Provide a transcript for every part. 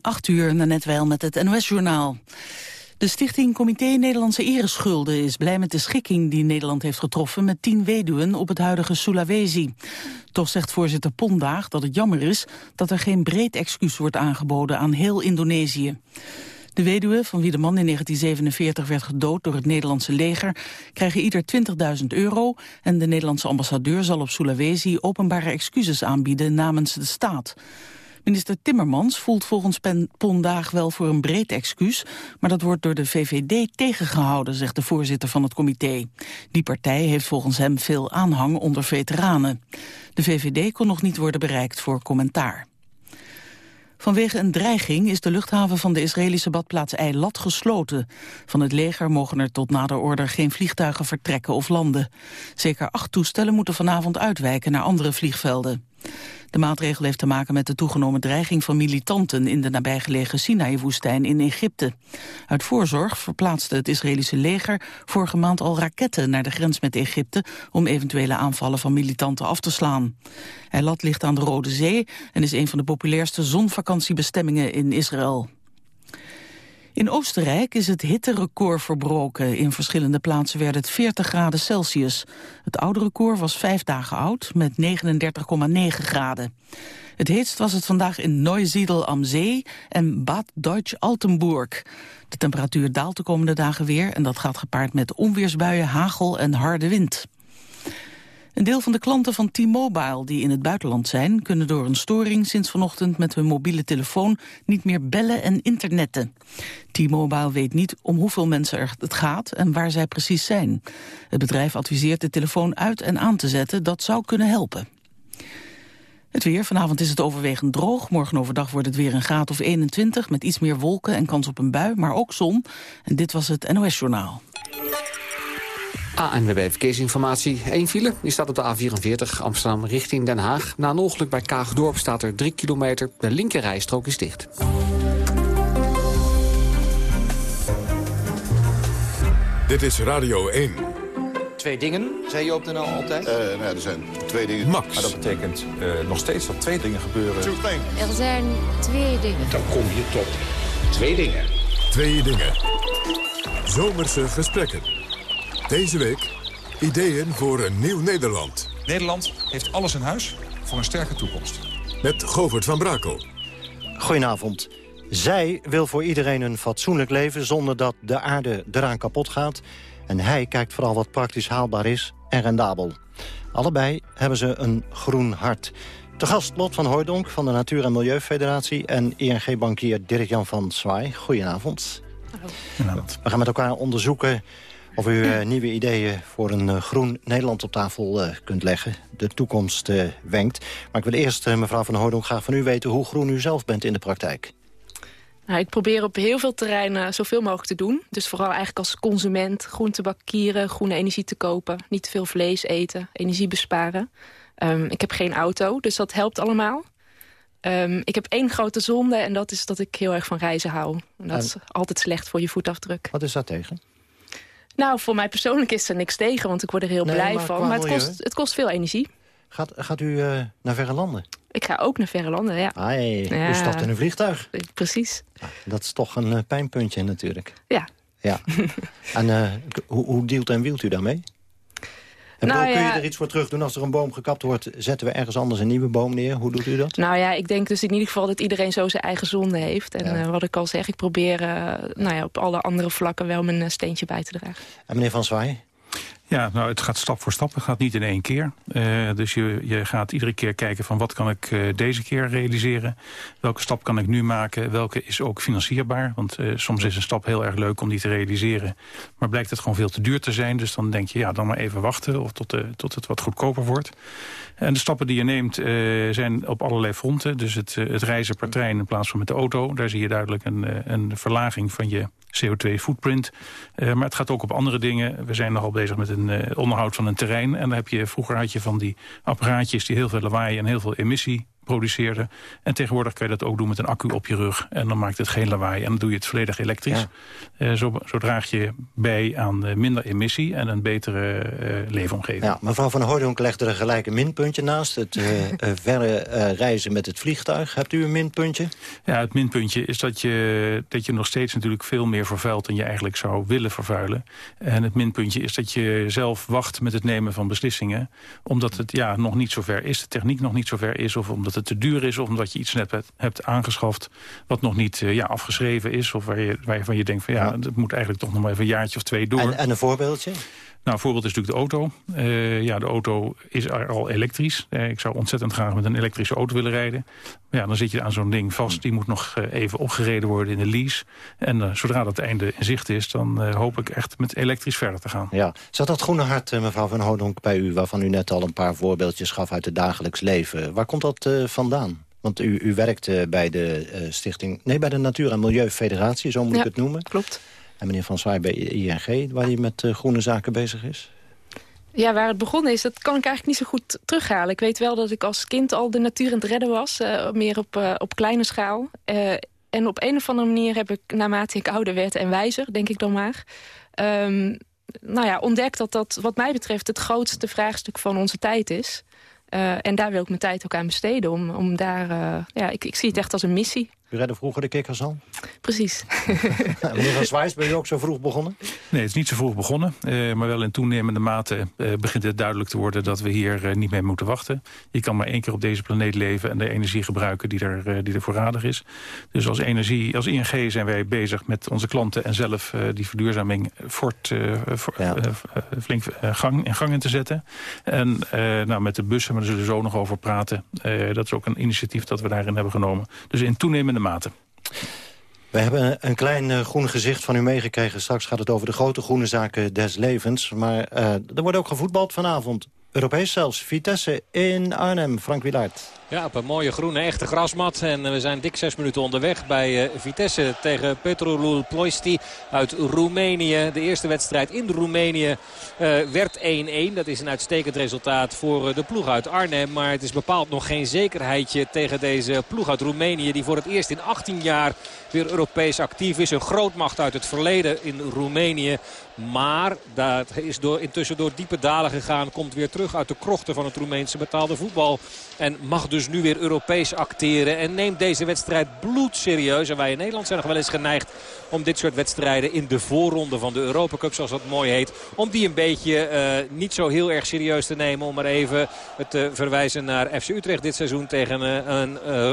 8 uur, net wel met het NOS-journaal. De stichting Comité Nederlandse Ereschulden is blij met de schikking die Nederland heeft getroffen met tien weduwen op het huidige Sulawesi. Toch zegt voorzitter Pondaag dat het jammer is dat er geen breed excuus wordt aangeboden aan heel Indonesië. De weduwen, van wie de man in 1947 werd gedood door het Nederlandse leger, krijgen ieder 20.000 euro en de Nederlandse ambassadeur zal op Sulawesi openbare excuses aanbieden namens de staat. Minister Timmermans voelt volgens Pondaag wel voor een breed excuus, maar dat wordt door de VVD tegengehouden, zegt de voorzitter van het comité. Die partij heeft volgens hem veel aanhang onder veteranen. De VVD kon nog niet worden bereikt voor commentaar. Vanwege een dreiging is de luchthaven van de Israëlische badplaats Eilat gesloten. Van het leger mogen er tot nader order geen vliegtuigen vertrekken of landen. Zeker acht toestellen moeten vanavond uitwijken naar andere vliegvelden. De maatregel heeft te maken met de toegenomen dreiging van militanten in de nabijgelegen Sinaï-woestijn in Egypte. Uit voorzorg verplaatste het Israëlische leger vorige maand al raketten naar de grens met Egypte om eventuele aanvallen van militanten af te slaan. Eilat ligt aan de Rode Zee en is een van de populairste zonvakantiebestemmingen in Israël. In Oostenrijk is het hitterecord verbroken. In verschillende plaatsen werd het 40 graden Celsius. Het oude record was vijf dagen oud met 39,9 graden. Het heetst was het vandaag in Neusiedl am Zee en Bad Deutsch-Altenburg. De temperatuur daalt de komende dagen weer en dat gaat gepaard met onweersbuien, hagel en harde wind. Een deel van de klanten van T-Mobile die in het buitenland zijn... kunnen door een storing sinds vanochtend met hun mobiele telefoon... niet meer bellen en internetten. T-Mobile weet niet om hoeveel mensen het gaat en waar zij precies zijn. Het bedrijf adviseert de telefoon uit en aan te zetten. Dat zou kunnen helpen. Het weer. Vanavond is het overwegend droog. Morgen overdag wordt het weer een graad of 21... met iets meer wolken en kans op een bui, maar ook zon. En dit was het NOS Journaal. ANWB Verkeersinformatie. Eén file, die staat op de A44 Amsterdam richting Den Haag. Na een ongeluk bij Kaagdorp staat er 3 kilometer. De linkerrijstrook is dicht. Dit is Radio 1. Twee dingen, zei je op de NL altijd? Uh, nou er zijn twee dingen. Max. Maar dat betekent uh, nog steeds dat twee dingen gebeuren. Er zijn twee dingen. Dan kom je tot twee dingen. Twee dingen. Zomerse gesprekken. Deze week ideeën voor een nieuw Nederland. Nederland heeft alles in huis voor een sterke toekomst. Met Govert van Brakel. Goedenavond. Zij wil voor iedereen een fatsoenlijk leven zonder dat de aarde eraan kapot gaat. En hij kijkt vooral wat praktisch haalbaar is en rendabel. Allebei hebben ze een groen hart. Te gast Lot van Hooydonk van de Natuur- en Milieufederatie... en ING-bankier Dirk-Jan van Zwaai. Goedenavond. Goedenavond. We gaan met elkaar onderzoeken of u uh, nieuwe ideeën voor een uh, groen Nederland op tafel uh, kunt leggen. De toekomst wenkt. Maar ik wil eerst, mevrouw Van Hoordonk, graag van u weten... hoe groen u zelf bent in de praktijk. Nou, ik probeer op heel veel terreinen zoveel mogelijk te doen. Dus vooral eigenlijk als consument groentebakkieren, groene energie te kopen. Niet te veel vlees eten, energie besparen. Um, ik heb geen auto, dus dat helpt allemaal. Um, ik heb één grote zonde en dat is dat ik heel erg van reizen hou. En dat is altijd slecht voor je voetafdruk. Wat is dat tegen? Nou, voor mij persoonlijk is er niks tegen, want ik word er heel blij van. Maar het kost, het kost veel energie. Gaat, gaat u uh, naar verre landen? Ik ga ook naar verre landen, ja. Ai, ja. U stapt in een vliegtuig. Precies. Ja, dat is toch een uh, pijnpuntje natuurlijk. Ja. ja. en uh, hoe, hoe dealt en wielt u daarmee? En nou, kun je er iets voor terug doen als er een boom gekapt wordt? Zetten we ergens anders een nieuwe boom neer? Hoe doet u dat? Nou ja, ik denk dus in ieder geval dat iedereen zo zijn eigen zonde heeft. En ja. uh, wat ik al zeg, ik probeer uh, nou ja, op alle andere vlakken wel mijn uh, steentje bij te dragen. En meneer Van Zwaai? Ja, nou, het gaat stap voor stap. Het gaat niet in één keer. Uh, dus je, je gaat iedere keer kijken van wat kan ik uh, deze keer realiseren. Welke stap kan ik nu maken? Welke is ook financierbaar? Want uh, soms is een stap heel erg leuk om die te realiseren. Maar blijkt het gewoon veel te duur te zijn. Dus dan denk je, ja, dan maar even wachten of tot, tot het wat goedkoper wordt. En de stappen die je neemt zijn op allerlei fronten. Dus het, het reizen per trein in plaats van met de auto. Daar zie je duidelijk een, een verlaging van je CO2-footprint. Uh, maar het gaat ook op andere dingen. We zijn nogal bezig met een onderhoud van een terrein. En dan heb je, vroeger had je van die apparaatjes die heel veel lawaai en heel veel emissie produceerde. En tegenwoordig kan je dat ook doen met een accu op je rug. En dan maakt het geen lawaai. En dan doe je het volledig elektrisch. Ja. zo, zo, draag je bij aan minder emissie en een betere leefomgeving. Ja, mevrouw Van Hoordonk legt er een gelijke minpuntje naast. Het verre reizen met het vliegtuig. Hebt u een minpuntje? Ja, het minpuntje is dat je, dat je nog steeds natuurlijk veel meer vervuilt... dan je eigenlijk zou willen vervuilen. En het minpuntje is dat je zelf wacht met het nemen van beslissingen. Omdat het ja, nog niet zover is, de techniek nog niet zover is... of omdat het te duur is, of omdat je iets net hebt aangeschaft... wat nog niet ja, afgeschreven is, of waar je, waarvan je denkt... van ja, het moet eigenlijk toch nog maar even een jaartje of twee door. En, en een voorbeeldje? Nou, een voorbeeld is natuurlijk de auto. Uh, ja, de auto is al elektrisch. Uh, ik zou ontzettend graag met een elektrische auto willen rijden. Maar ja, dan zit je aan zo'n ding vast. Die moet nog uh, even opgereden worden in de lease. En zodra dat einde in zicht is, dan hoop ik echt met elektrisch verder te gaan. Ja. Zat dat groene hart, mevrouw Van Hodonk, bij u... waarvan u net al een paar voorbeeldjes gaf uit het dagelijks leven. Waar komt dat vandaan? Want u, u werkt bij de stichting... Nee, bij de Natuur- en Milieufederatie, zo moet ja, ik het noemen. klopt. En meneer Van Zwaai bij ING, waar hij met uh, groene zaken bezig is? Ja, waar het begonnen is, dat kan ik eigenlijk niet zo goed terughalen. Ik weet wel dat ik als kind al de natuur aan het redden was. Uh, meer op, uh, op kleine schaal. en op een of andere manier heb ik, naarmate ik ouder werd en wijzer, denk ik dan maar... Um, nou ja, ontdekt dat dat wat mij betreft het grootste vraagstuk van onze tijd is. en daar wil ik mijn tijd ook aan besteden. Om, om daar, ja, ik, ik zie het echt als een missie. U redde vroeger de kikkers al? Precies. Meneer Van Zwijs, ben je ook zo vroeg begonnen? Nee, het is niet zo vroeg begonnen. Uh, maar wel in toenemende mate uh, begint het duidelijk te worden... dat we hier uh, niet mee moeten wachten. Je kan maar één keer op deze planeet leven... en de energie gebruiken die er, die er voorradig is. Dus als, energie, als ING zijn wij bezig met onze klanten... en zelf die verduurzaming fort, ja. flink gang, in gang in te zetten. En nou, met de bussen, maar daar zullen we zo nog over praten. dat is ook een initiatief dat we daarin hebben genomen. Dus in toenemende We hebben een klein uh, groen gezicht van u meegekregen. Straks gaat het over de grote groene zaken des levens. Maar uh, er wordt ook gevoetbald vanavond. Europees zelfs. Vitesse in Arnhem. Frank Wilaert. Ja, op een mooie groene echte grasmat. En we zijn dik zes minuten onderweg bij uh, Vitesse tegen Petrolul Ploisti uit Roemenië. De eerste wedstrijd in Roemenië uh, werd 1-1. Dat is een uitstekend resultaat voor de ploeg uit Arnhem. Maar het is bepaald nog geen zekerheidje tegen deze ploeg uit Roemenië. Die voor het eerst in 18 jaar weer Europees actief is. Een grootmacht uit het verleden in Roemenië. Maar dat is door, intussen door diepe dalen gegaan. Komt weer terug uit de krochten van het Roemeense betaalde voetbal. En mag dus nu weer Europees acteren. En neemt deze wedstrijd bloedserieus. En wij in Nederland zijn nog wel eens geneigd om dit soort wedstrijden in de voorronde van de Europa Cup, zoals dat mooi heet. Om die een beetje uh, niet zo heel erg serieus te nemen. Om maar even te verwijzen naar FC Utrecht dit seizoen tegen uh, een uh,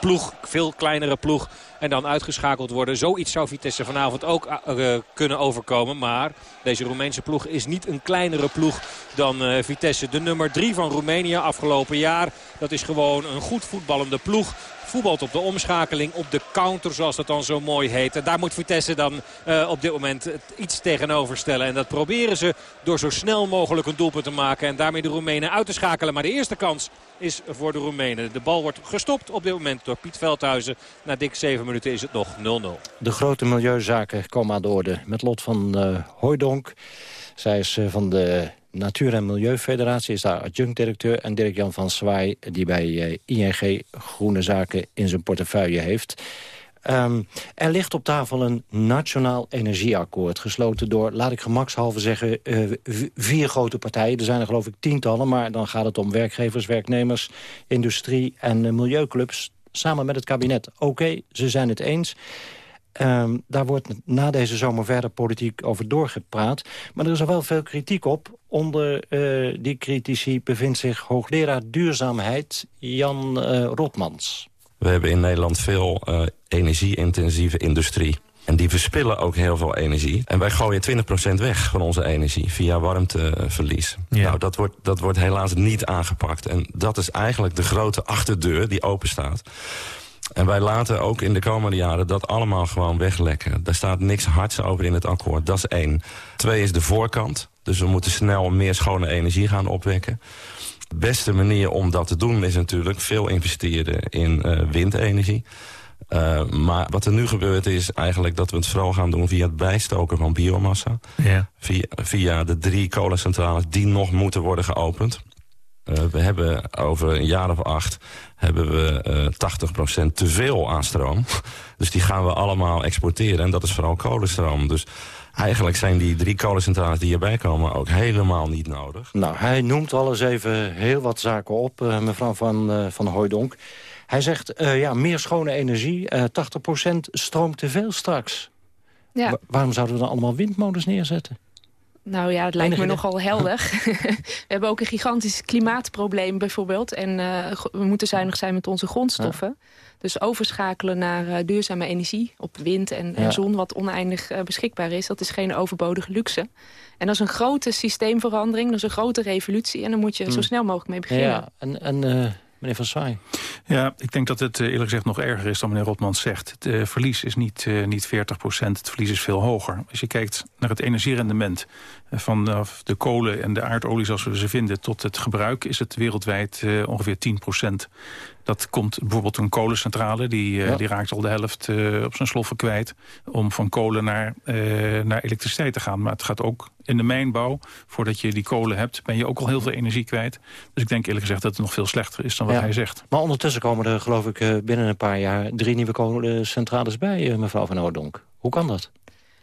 ploeg, veel kleinere ploeg en dan uitgeschakeld worden. Zoiets zou Vitesse vanavond ook uh, kunnen overkomen. Maar deze Roemeense ploeg is niet een kleinere ploeg dan uh, Vitesse. De nummer 3 van Roemenië afgelopen jaar. Dat is gewoon een goed voetballende ploeg voetbalt op de omschakeling, op de counter zoals dat dan zo mooi heet. En daar moet Vitesse dan uh, op dit moment iets tegenover stellen. En dat proberen ze door zo snel mogelijk een doelpunt te maken. En daarmee de Roemenen uit te schakelen. Maar de eerste kans is voor de Roemenen. De bal wordt gestopt op dit moment door Piet Veldhuizen. Na dik 7 minuten is het nog 0-0. De grote milieuzaken komen aan de orde. Met Lot van uh, Hooydonk. Zij is uh, van de Natuur- en Milieufederatie is daar adjunct-directeur... en Dirk-Jan van Zwaai, die bij uh, ING Groene Zaken in zijn portefeuille heeft. Um, er ligt op tafel een nationaal energieakkoord... gesloten door, laat ik gemakshalve zeggen, uh, vier grote partijen. Er zijn er geloof ik tientallen, maar dan gaat het om werkgevers, werknemers... industrie en uh, milieuclubs, samen met het kabinet. Oké, ze zijn het eens... Um, daar wordt na deze zomer verder politiek over doorgepraat. Maar er is er wel veel kritiek op. Onder uh, die critici bevindt zich hoogleraar duurzaamheid Jan uh, Rotmans. We hebben in Nederland veel uh, energie-intensieve industrie. En die verspillen ook heel veel energie. En wij gooien 20% weg van onze energie via warmteverlies. Ja. Nou, dat wordt, dat wordt helaas niet aangepakt. En dat is eigenlijk de grote achterdeur die open staat. En wij laten ook in de komende jaren dat allemaal gewoon weglekken. Daar staat niks hards over in het akkoord. Dat is één. Twee is de voorkant. Dus we moeten snel meer schone energie gaan opwekken. De beste manier om dat te doen is natuurlijk veel investeren in uh, windenergie. Uh, maar wat er nu gebeurt is eigenlijk dat we het vooral gaan doen via het bijstoken van biomassa. Ja. Via, via de drie kolencentrales die nog moeten worden geopend. We hebben over een jaar of acht hebben we 80% te veel aan stroom. Dus die gaan we allemaal exporteren. En dat is vooral kolenstroom. Dus eigenlijk zijn die drie kolencentrales die hierbij komen ook helemaal niet nodig. Nou, hij noemt al eens even heel wat zaken op, mevrouw Van, van Hooydonk. Hij zegt, ja, meer schone energie, 80% stroom te veel straks. Ja. waarom zouden we dan allemaal windmolens neerzetten? Nou ja, het lijkt me nogal helder. we hebben ook een gigantisch klimaatprobleem bijvoorbeeld. En uh, we moeten zuinig zijn met onze grondstoffen. Dus overschakelen naar uh, duurzame energie op wind en, en zon... wat oneindig uh, beschikbaar is, dat is geen overbodige luxe. En dat is een grote systeemverandering, dat is een grote revolutie... en daar moet je zo hmm. snel mogelijk mee beginnen. Ja, en, en meneer Van Saai. Ja, ik denk dat het eh, eerlijk gezegd nog erger is dan meneer Rotmans zegt. Het uh, verlies is niet, uh, niet 40 procent, het verlies is veel hoger. Als je kijkt naar het energierendement vanaf de kolen en de aardolie zoals we ze vinden... tot het gebruik is het wereldwijd ongeveer 10 procent. Dat komt bijvoorbeeld een kolencentrale, die, die raakt al de helft op zijn sloffen kwijt... om van kolen naar, naar elektriciteit te gaan. Maar het gaat ook in de mijnbouw, voordat je die kolen hebt... ben je ook al heel veel energie kwijt. Dus ik denk eerlijk gezegd dat het nog veel slechter is dan wat hij zegt. Maar ondertussen komen er geloof ik eh, binnen een paar jaar... drie nieuwe kolencentrales bij, eh, mevrouw Van Oudonk. Hoe kan dat?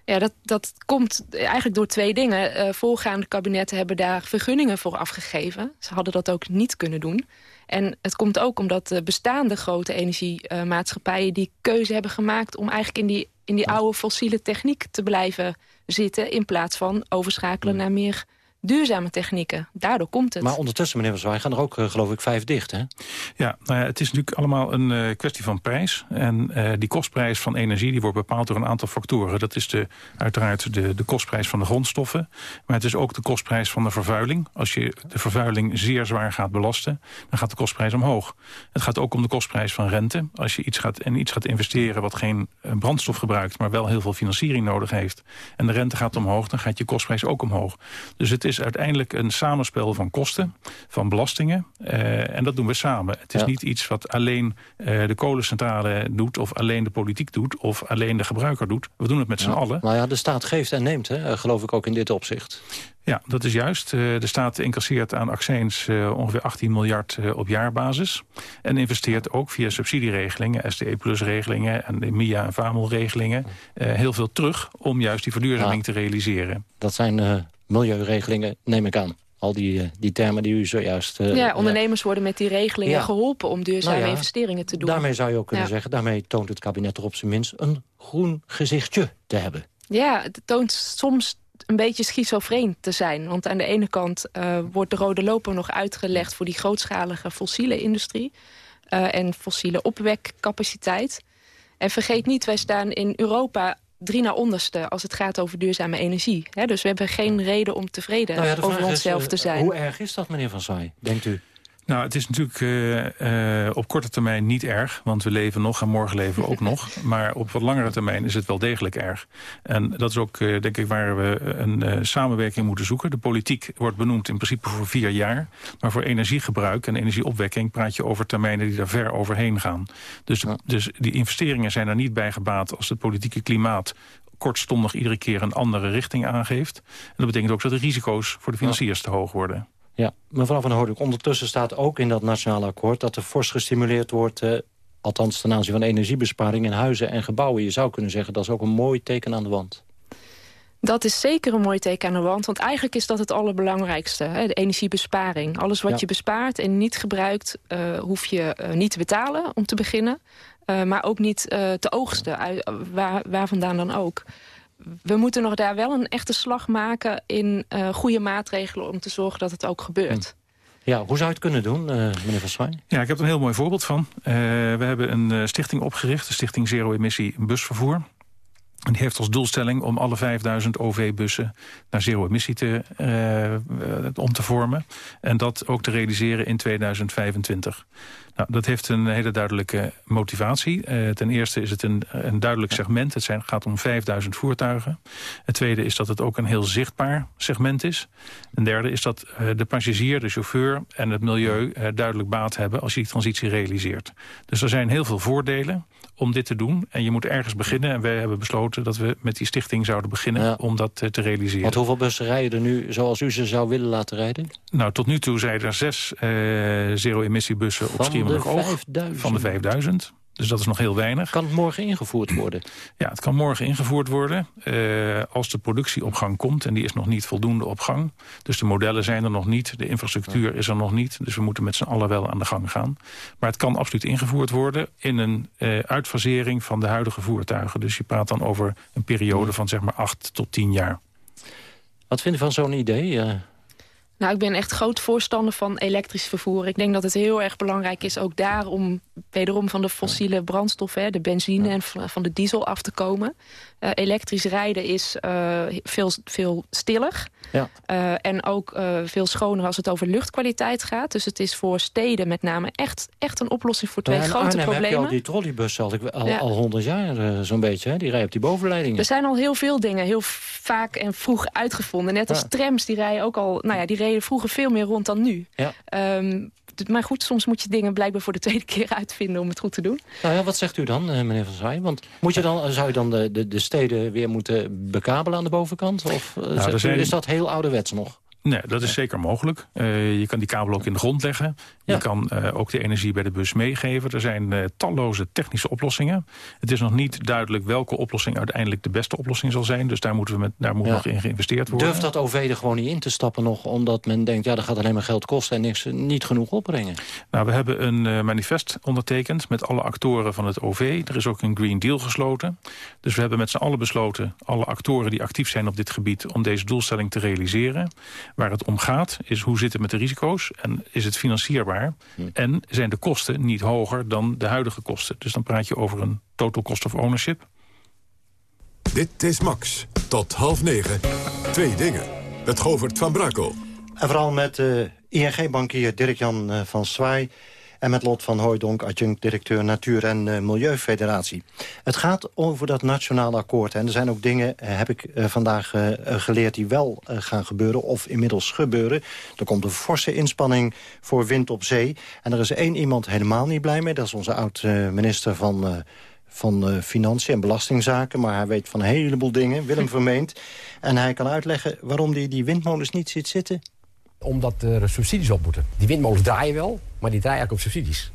Ja, dat, dat komt eigenlijk door twee dingen. Uh, voorgaande kabinetten hebben daar vergunningen voor afgegeven. Ze hadden dat ook niet kunnen doen. En het komt ook omdat de bestaande grote energiemaatschappijen... die keuze hebben gemaakt om eigenlijk in die, in die oude fossiele techniek te blijven zitten... in plaats van overschakelen naar meer duurzame technieken. Daardoor komt het. Maar ondertussen, meneer Van gaan er ook, uh, geloof ik, vijf dicht, hè? Ja, nou ja, het is natuurlijk allemaal een uh, kwestie van prijs. En uh, die kostprijs van energie die wordt bepaald door een aantal factoren. Dat is de, uiteraard de, de kostprijs van de grondstoffen. Maar het is ook de kostprijs van de vervuiling. Als je de vervuiling zeer zwaar gaat belasten, dan gaat de kostprijs omhoog. Het gaat ook om de kostprijs van rente. Als je iets gaat, en iets gaat investeren wat geen brandstof gebruikt... maar wel heel veel financiering nodig heeft... en de rente gaat omhoog, dan gaat je kostprijs ook omhoog. Dus het is uiteindelijk een samenspel van kosten, van belastingen. Uh, en dat doen we samen. Het is niet iets wat alleen uh, de kolencentrale doet... of alleen de politiek doet, of alleen de gebruiker doet. We doen het met z'n allen. Maar ja, de staat geeft en neemt, hè, geloof ik ook in dit opzicht. Ja, dat is juist. Uh, de staat incasseert aan accijns ongeveer 18 miljard op jaarbasis. En investeert ook via subsidieregelingen, SDE-plus-regelingen... en de MIA- en VAMEL-regelingen heel veel terug... om juist die verduurzaming te realiseren. Dat zijn milieuregelingen, neem ik aan. Al die, eh, die termen die u zojuist... Uh, ja, ondernemers worden met die regelingen geholpen om duurzame nou investeringen te doen. Daarmee zou je ook kunnen zeggen, daarmee toont het kabinet er op zijn minst een groen gezichtje te hebben. Ja, het toont soms een beetje schizofreen te zijn. Want aan de ene kant uh, wordt de rode loper nog uitgelegd... voor die grootschalige fossiele industrie uh, en fossiele opwekcapaciteit. En vergeet niet, wij staan in Europa drie naar onderste als het gaat over duurzame energie. dus we hebben geen reden om tevreden nou over onszelf te eh, zijn. Hoe erg is dat, meneer Van Saai, denkt u? Nou, het is natuurlijk uh, uh, op korte termijn niet erg. Want we leven nog en morgen leven we ook nog. Maar op wat langere termijn is het wel degelijk erg. En dat is ook, uh, denk ik, waar we een samenwerking moeten zoeken. De politiek wordt benoemd in principe voor vier jaar. Maar voor energiegebruik en energieopwekking praat je over termijnen die daar ver overheen gaan. Dus, dus die investeringen zijn er niet bij gebaat als het politieke klimaat kortstondig iedere keer een andere richting aangeeft. En dat betekent ook dat de risico's voor de financiers te hoog worden. Ja, mevrouw Van Hoornik, ondertussen staat ook in dat nationale akkoord... dat er fors gestimuleerd wordt, eh, althans ten aanzien van energiebesparing... in huizen en gebouwen. Je zou kunnen zeggen, dat is ook een mooi teken aan de wand. Dat is zeker een mooi teken aan de wand. Want eigenlijk is dat het allerbelangrijkste. Hè? De energiebesparing. Alles wat je bespaart en niet gebruikt... Uh, hoef je uh, niet te betalen om te beginnen. Uh, maar ook niet te oogsten, waar, waar vandaan dan ook we moeten nog daar wel een echte slag maken in uh, goede maatregelen om te zorgen dat het ook gebeurt. Hm. Ja, hoe zou je het kunnen doen, uh, meneer Van Zwijn? Ja, ik heb er een heel mooi voorbeeld van. Uh, we hebben een stichting opgericht, de Stichting Zero Emissie Busvervoer. En die heeft als doelstelling om alle 5000 OV-bussen naar zero-emissie te, uh, om te vormen. En dat ook te realiseren in 2025. Nou, dat heeft een hele duidelijke motivatie. Uh, ten eerste is het een, een duidelijk segment. Het zijn, gaat om 5000 voertuigen. Het tweede is dat het ook een heel zichtbaar segment is. Een derde is dat uh, de passagier, de chauffeur en het milieu duidelijk baat hebben als je die transitie realiseert. Dus er zijn heel veel voordelen om dit te doen. En je moet ergens beginnen. En wij hebben besloten dat we met die stichting zouden beginnen om dat te realiseren. Want hoeveel bussen rijden er nu zoals u ze zou willen laten rijden? Nou, tot nu toe zijn er zes zero-emissiebussen op Schiermonnikoog. Van de 5000. Dus dat is nog heel weinig. Kan het morgen ingevoerd worden? Ja, het kan morgen ingevoerd worden. Uh, als de productie op gang komt, en die is nog niet voldoende op gang. Dus de modellen zijn er nog niet, de infrastructuur is er nog niet. Dus we moeten met z'n allen wel aan de gang gaan. Maar het kan absoluut ingevoerd worden in een uh, uitfasering van de huidige voertuigen. Dus je praat dan over een periode van zeg maar acht tot tien jaar. Wat vind je van zo'n idee? Nou, ik ben echt groot voorstander van elektrisch vervoer. Ik denk dat het heel erg belangrijk is ook daar om wederom van de fossiele brandstoffen, de benzine en van de diesel af te komen. Uh, elektrisch rijden is uh, veel, veel stiller. Ja. Uh, en ook veel schoner als het over luchtkwaliteit gaat. Dus het is voor steden met name echt, echt een oplossing voor twee ja, grote Arnhem problemen. heb je al die trolleybussen al, al, ja. al 100 jaar zo'n beetje. Hè? Die rijden op die bovenleidingen. Er zijn al heel veel dingen heel vaak en vroeg uitgevonden. Net als trams, die rijden ook al... Nou ja, die reden vroeger veel meer rond dan nu. Ja. Um, maar goed, soms moet je dingen blijkbaar voor de tweede keer uitvinden om het goed te doen. Nou ja, wat zegt u dan, meneer Van Zwaai? Want moet je dan, zou je dan de, de, de steden weer moeten bekabelen aan de bovenkant? Of nou, zijn... u, is dat heel ouderwets nog? Nee, dat is zeker mogelijk. Uh, je kan die kabel ook in de grond leggen. Je kan uh, ook de energie bij de bus meegeven. Er zijn uh, talloze technische oplossingen. Het is nog niet duidelijk welke oplossing uiteindelijk de beste oplossing zal zijn. Dus daar, moeten we met, daar moet ja. nog in geïnvesteerd worden. Durft dat OV er gewoon niet in te stappen nog? Omdat men denkt, ja, dat gaat alleen maar geld kosten en niks, niet genoeg opbrengen. Nou, we hebben een manifest ondertekend met alle actoren van het OV. Er is ook een Green Deal gesloten. Dus we hebben met z'n allen besloten, alle actoren die actief zijn op dit gebied... om deze doelstelling te realiseren. Waar het om gaat is hoe zit het met de risico's en is het financierbaar? Hm. En zijn de kosten niet hoger dan de huidige kosten? Dus dan praat je over een total cost of ownership. Dit is Max. Tot half negen. Twee dingen. Het Govert van Brakel. En vooral met uh, ING-bankier Dirk-Jan uh, van Zwaai... En met Lot van Hooijdonk, adjunct-directeur Natuur- en uh, Milieufederatie. Het gaat over dat nationale akkoord. En er zijn ook dingen, uh, heb ik uh, vandaag geleerd, die wel gaan gebeuren. Of inmiddels gebeuren. Er komt een forse inspanning voor wind op zee. En er is één iemand helemaal niet blij mee. Dat is onze oud-minister van van uh, Financiën en Belastingzaken. Maar hij weet van een heleboel dingen, Willem Vermeend. En hij kan uitleggen waarom hij die windmolens niet ziet zitten omdat er subsidies op moeten. Die windmolens draaien wel, maar die draaien eigenlijk op subsidies.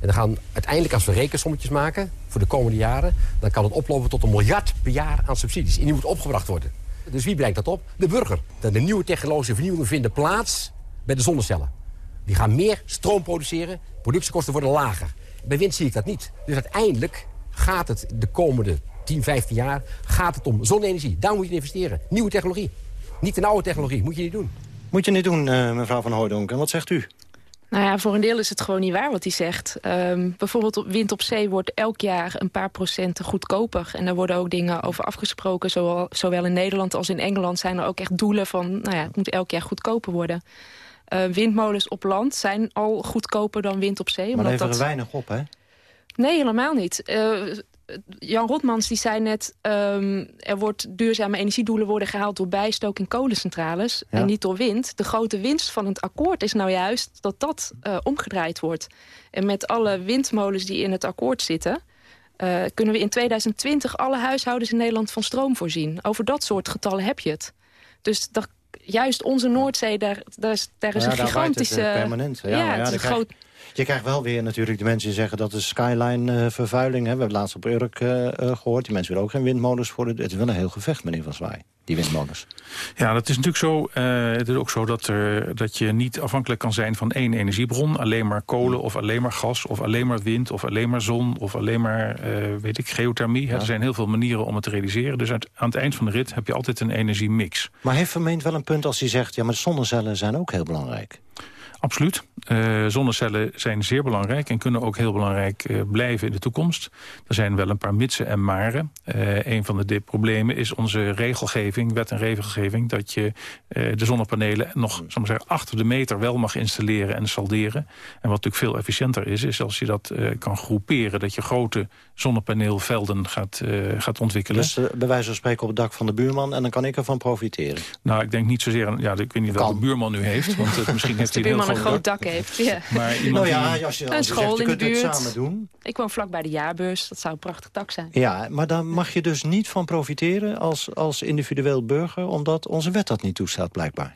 En dan gaan uiteindelijk, als we rekensommetjes maken voor de komende jaren... dan kan het oplopen tot een miljard per jaar aan subsidies. En die moet opgebracht worden. Dus wie brengt dat op? De burger. De nieuwe technologische vernieuwingen vinden plaats bij de zonnecellen. Die gaan meer stroom produceren, productiekosten worden lager. Bij wind zie ik dat niet. Dus uiteindelijk gaat het de komende 10, 15 jaar gaat het om zonne-energie. Daar moet je investeren. Nieuwe technologie. Niet een oude technologie, moet je niet doen. Moet je niet doen, uh, mevrouw Van Hooydonk. En wat zegt u? Nou ja, voor een deel is het gewoon niet waar wat hij zegt. Um, bijvoorbeeld op wind op zee wordt elk jaar een paar procenten goedkoper. En daar worden ook dingen over afgesproken. Zowel, zowel in Nederland als in Engeland zijn er ook echt doelen van... nou ja, het moet elk jaar goedkoper worden. Uh, windmolens op land zijn al goedkoper dan wind op zee. Maar leveren dat... weinig op, hè? Nee, helemaal niet. Uh, Jan Rotmans die zei net... Um, er wordt duurzame energiedoelen worden gehaald door bijstook in kolencentrales... Ja. en niet door wind. De grote winst van het akkoord is nou juist dat dat uh, omgedraaid wordt. En met alle windmolens die in het akkoord zitten... Uh, kunnen we in 2020 alle huishoudens in Nederland van stroom voorzien. Over dat soort getallen heb je het. Dus dat, juist onze Noordzee, daar, daar is, daar is ja, een daar gigantische... Permanent. Ja, ja, ja het is een groot... Je krijgt wel weer natuurlijk de mensen die zeggen dat is skyline-vervuiling. Uh, we hebben laatst op Urk uh, uh, gehoord. Die mensen willen ook geen windmolens voor. De... Het is wel een heel gevecht, meneer Van Zwaai, die windmolens. Ja, dat is natuurlijk zo. het is ook zo dat, er, dat je niet afhankelijk kan zijn van één energiebron. Alleen maar kolen of alleen maar gas of alleen maar wind of alleen maar zon of alleen maar, weet ik, geothermie. Ja. Er zijn heel veel manieren om het te realiseren. Dus uit, aan het eind van de rit heb je altijd een energiemix. Maar heeft Vermeend wel een punt als hij zegt... ja, maar zonnecellen zijn ook heel belangrijk? Absoluut. Uh, zonnecellen zijn zeer belangrijk en kunnen ook heel belangrijk uh, blijven in de toekomst. Er zijn wel een paar mitsen en maren. Uh, een van de problemen is onze regelgeving, wet en regelgeving... dat je de zonnepanelen nog maar zeggen, achter de meter wel mag installeren en salderen. En wat natuurlijk veel efficiënter is, is als je dat kan groeperen... dat je grote zonnepaneelvelden gaat, gaat ontwikkelen. Dus bij wijze van spreken op het dak van de buurman... en dan kan ik ervan profiteren? Nou, ik denk niet zozeer... Aan, ja, ik weet niet welke buurman u heeft, want misschien heeft hij heel een groot dak, heeft. Ja. Maar nou ja, als je, als een school zegt, in de buurt. samen doen. Ik woon vlak bij de jaarbeurs. Dat zou een prachtig dak zijn. Ja, maar daar mag je dus niet van profiteren als, als individueel burger... omdat onze wet dat niet toestaat, blijkbaar.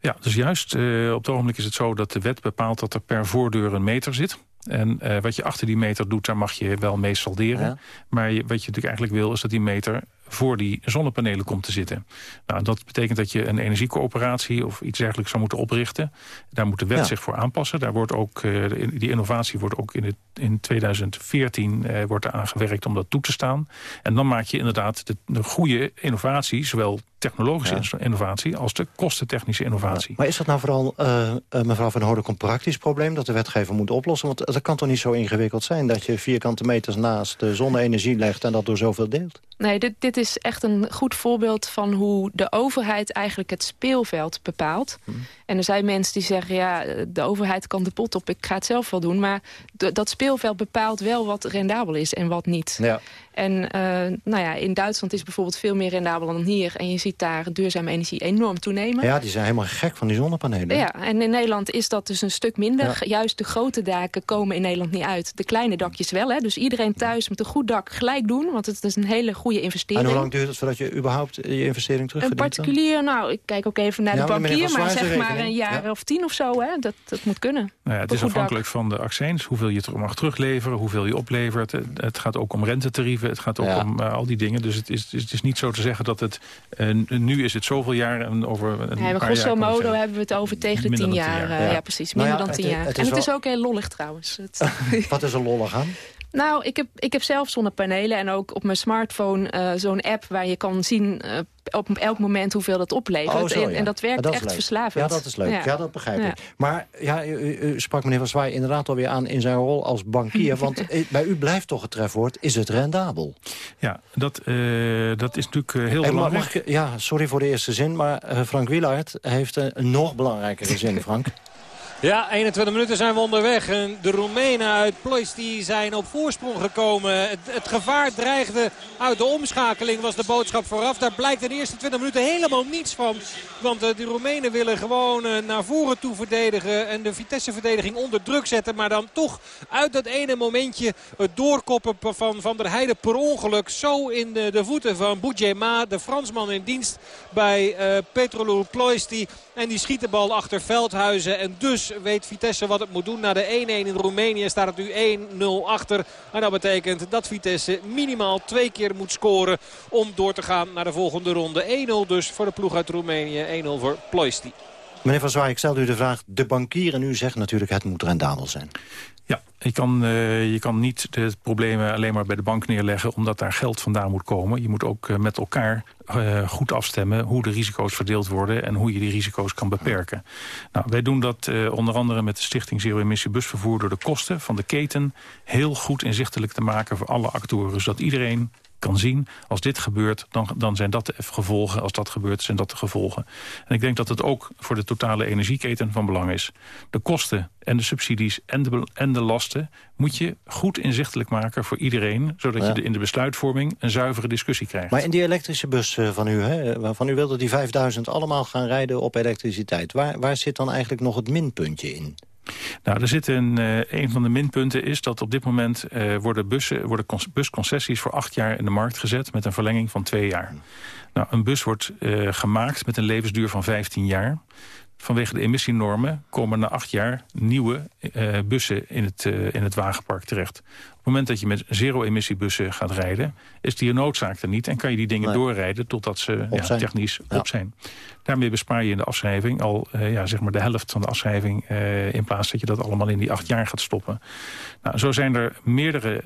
Ja, dus juist uh, op het ogenblik is het zo dat de wet bepaalt... dat er per voordeur een meter zit. En uh, wat je achter die meter doet, daar mag je wel mee salderen. Ja. Maar je, wat je natuurlijk eigenlijk wil, is dat die meter voor die zonnepanelen komt te zitten. Nou, dat betekent dat je een energiecoöperatie of iets dergelijks zou moeten oprichten. Daar moet de wet zich voor aanpassen. Daar wordt ook, uh, die innovatie wordt ook in, het, in 2014 uh, wordt er aangewerkt om dat toe te staan. En dan maak je inderdaad de, de goede innovatie, zowel technologische ja. innovatie als de kostentechnische innovatie. Ja. Maar is dat nou vooral, uh, mevrouw Van Hoorn, een praktisch probleem dat de wetgever moet oplossen? Want dat kan toch niet zo ingewikkeld zijn dat je vierkante meters naast de zonne-energie legt en dat door zoveel deelt? Nee, dit, dit is echt een goed voorbeeld van hoe de overheid eigenlijk het speelveld bepaalt. Hmm. En er zijn mensen die zeggen, ja, de overheid kan de pot op, ik ga het zelf wel doen. Maar dat speelveld bepaalt wel wat rendabel is en wat niet. Ja. En uh, nou ja, in Duitsland is bijvoorbeeld veel meer rendabel dan hier. En je ziet daar duurzame energie enorm toenemen. Ja, die zijn helemaal gek van die zonnepanelen. Ja, en in Nederland is dat dus een stuk minder. Ja. Juist de grote daken komen in Nederland niet uit. De kleine dakjes wel. Hè? Dus iedereen thuis met een goed dak gelijk doen. Want het is een hele goede investering. En hoe lang duurt het voordat je überhaupt je investering terugverdient? Een particulier, nou, ik kijk ook even naar ja, de bankier. Maar zeg maar een jaar ja. of tien of zo. Hè? Dat, dat moet kunnen. Nou ja, het is afhankelijk dak. van de accijns. Hoeveel je mag terugleveren. Hoeveel je oplevert. Het gaat ook om rentetarieven. Het gaat ook ja. om uh, al die dingen. Dus het is, het is niet zo te zeggen dat het... Uh, nu is het zoveel jaar en over een ja, paar grosso modo hebben we het over tegen de tien jaar. jaar. Uh, ja. precies. Minder nou dan tien jaar. Het en het wel... is ook heel lollig trouwens. Wat is er lollig aan? Nou, ik heb, ik heb zelf zonnepanelen en ook op mijn smartphone uh, zo'n app waar je kan zien uh, op elk moment hoeveel dat oplevert. Oh, zo, en, en, dat werkt dat echt verslavend. Ja, dat is leuk. Ja, ja dat begrijp ik. Maar ja, u, u, sprak meneer Van Zwaai inderdaad alweer aan in zijn rol als bankier. want bij u blijft toch het trefwoord, is het rendabel? Ja, dat, uh, dat is natuurlijk heel en belangrijk. Ik, ja, sorry voor de eerste zin, maar Frank Wielaert heeft een nog belangrijkere zin, Frank. Ja, 21 minuten zijn we onderweg. En de Roemenen uit Ploisti zijn op voorsprong gekomen. Het, gevaar dreigde uit de omschakeling, was de boodschap vooraf. Daar blijkt in de eerste 20 minuten helemaal niets van. Want uh, de Roemenen willen gewoon uh, naar voren toe verdedigen. En de Vitesse-verdediging onder druk zetten. Maar dan toch uit dat ene momentje het doorkoppen van Van der Heijden per ongeluk. Zo in de, voeten van Boudjema, de Fransman in dienst bij uh, Ploisti. En die schiet de bal achter Veldhuizen. En dus weet Vitesse wat het moet doen. Na de 1-1 in Roemenië staat het nu 1-0 achter. En dat betekent dat Vitesse minimaal twee keer moet scoren om door te gaan naar de volgende ronde. 1-0 dus voor de ploeg uit Roemenië. 1-0 voor Ploisti. Meneer Van Zwaai, ik stel u de vraag. De bankier en u zegt natuurlijk het moet rendabel zijn. Je kan, uh, je kan niet de problemen alleen maar bij de bank neerleggen... omdat daar geld vandaan moet komen. Je moet ook uh, met elkaar uh, goed afstemmen hoe de risico's verdeeld worden... en hoe je die risico's kan beperken. Nou, wij doen dat onder andere met de Stichting Zero Emissie Busvervoer... door de kosten van de keten heel goed inzichtelijk te maken voor alle actoren. Zodat iedereen kan zien. Als dit gebeurt, dan, dan zijn dat de gevolgen. Als dat gebeurt, zijn dat de gevolgen. En ik denk dat het ook voor de totale energieketen van belang is. De kosten en de subsidies en de, en de lasten... moet je goed inzichtelijk maken voor iedereen... zodat ja. je in de besluitvorming een zuivere discussie krijgt. Maar in die elektrische bus eh, van u, hè, waarvan u wilde die 5000 allemaal gaan rijden op elektriciteit... waar, waar zit dan eigenlijk nog het minpuntje in? Nou, er zit een, uh, een van de minpunten is dat op dit moment uh, worden, bussen, worden busconcessies voor acht jaar in de markt gezet met een verlenging van twee jaar. Nou, een bus wordt uh, gemaakt met een levensduur van 15 jaar. Vanwege de emissienormen komen na acht jaar nieuwe bussen in het, in het wagenpark terecht. Op het moment dat je met zero-emissiebussen gaat rijden... is die noodzaak er niet en kan je die dingen nee. doorrijden... totdat ze ja, technisch ja. op zijn. Daarmee bespaar je in de afschrijving al uh, ja, zeg maar de helft van de afschrijving... in plaats dat je dat allemaal in die acht jaar gaat stoppen. Nou, zo zijn er meerdere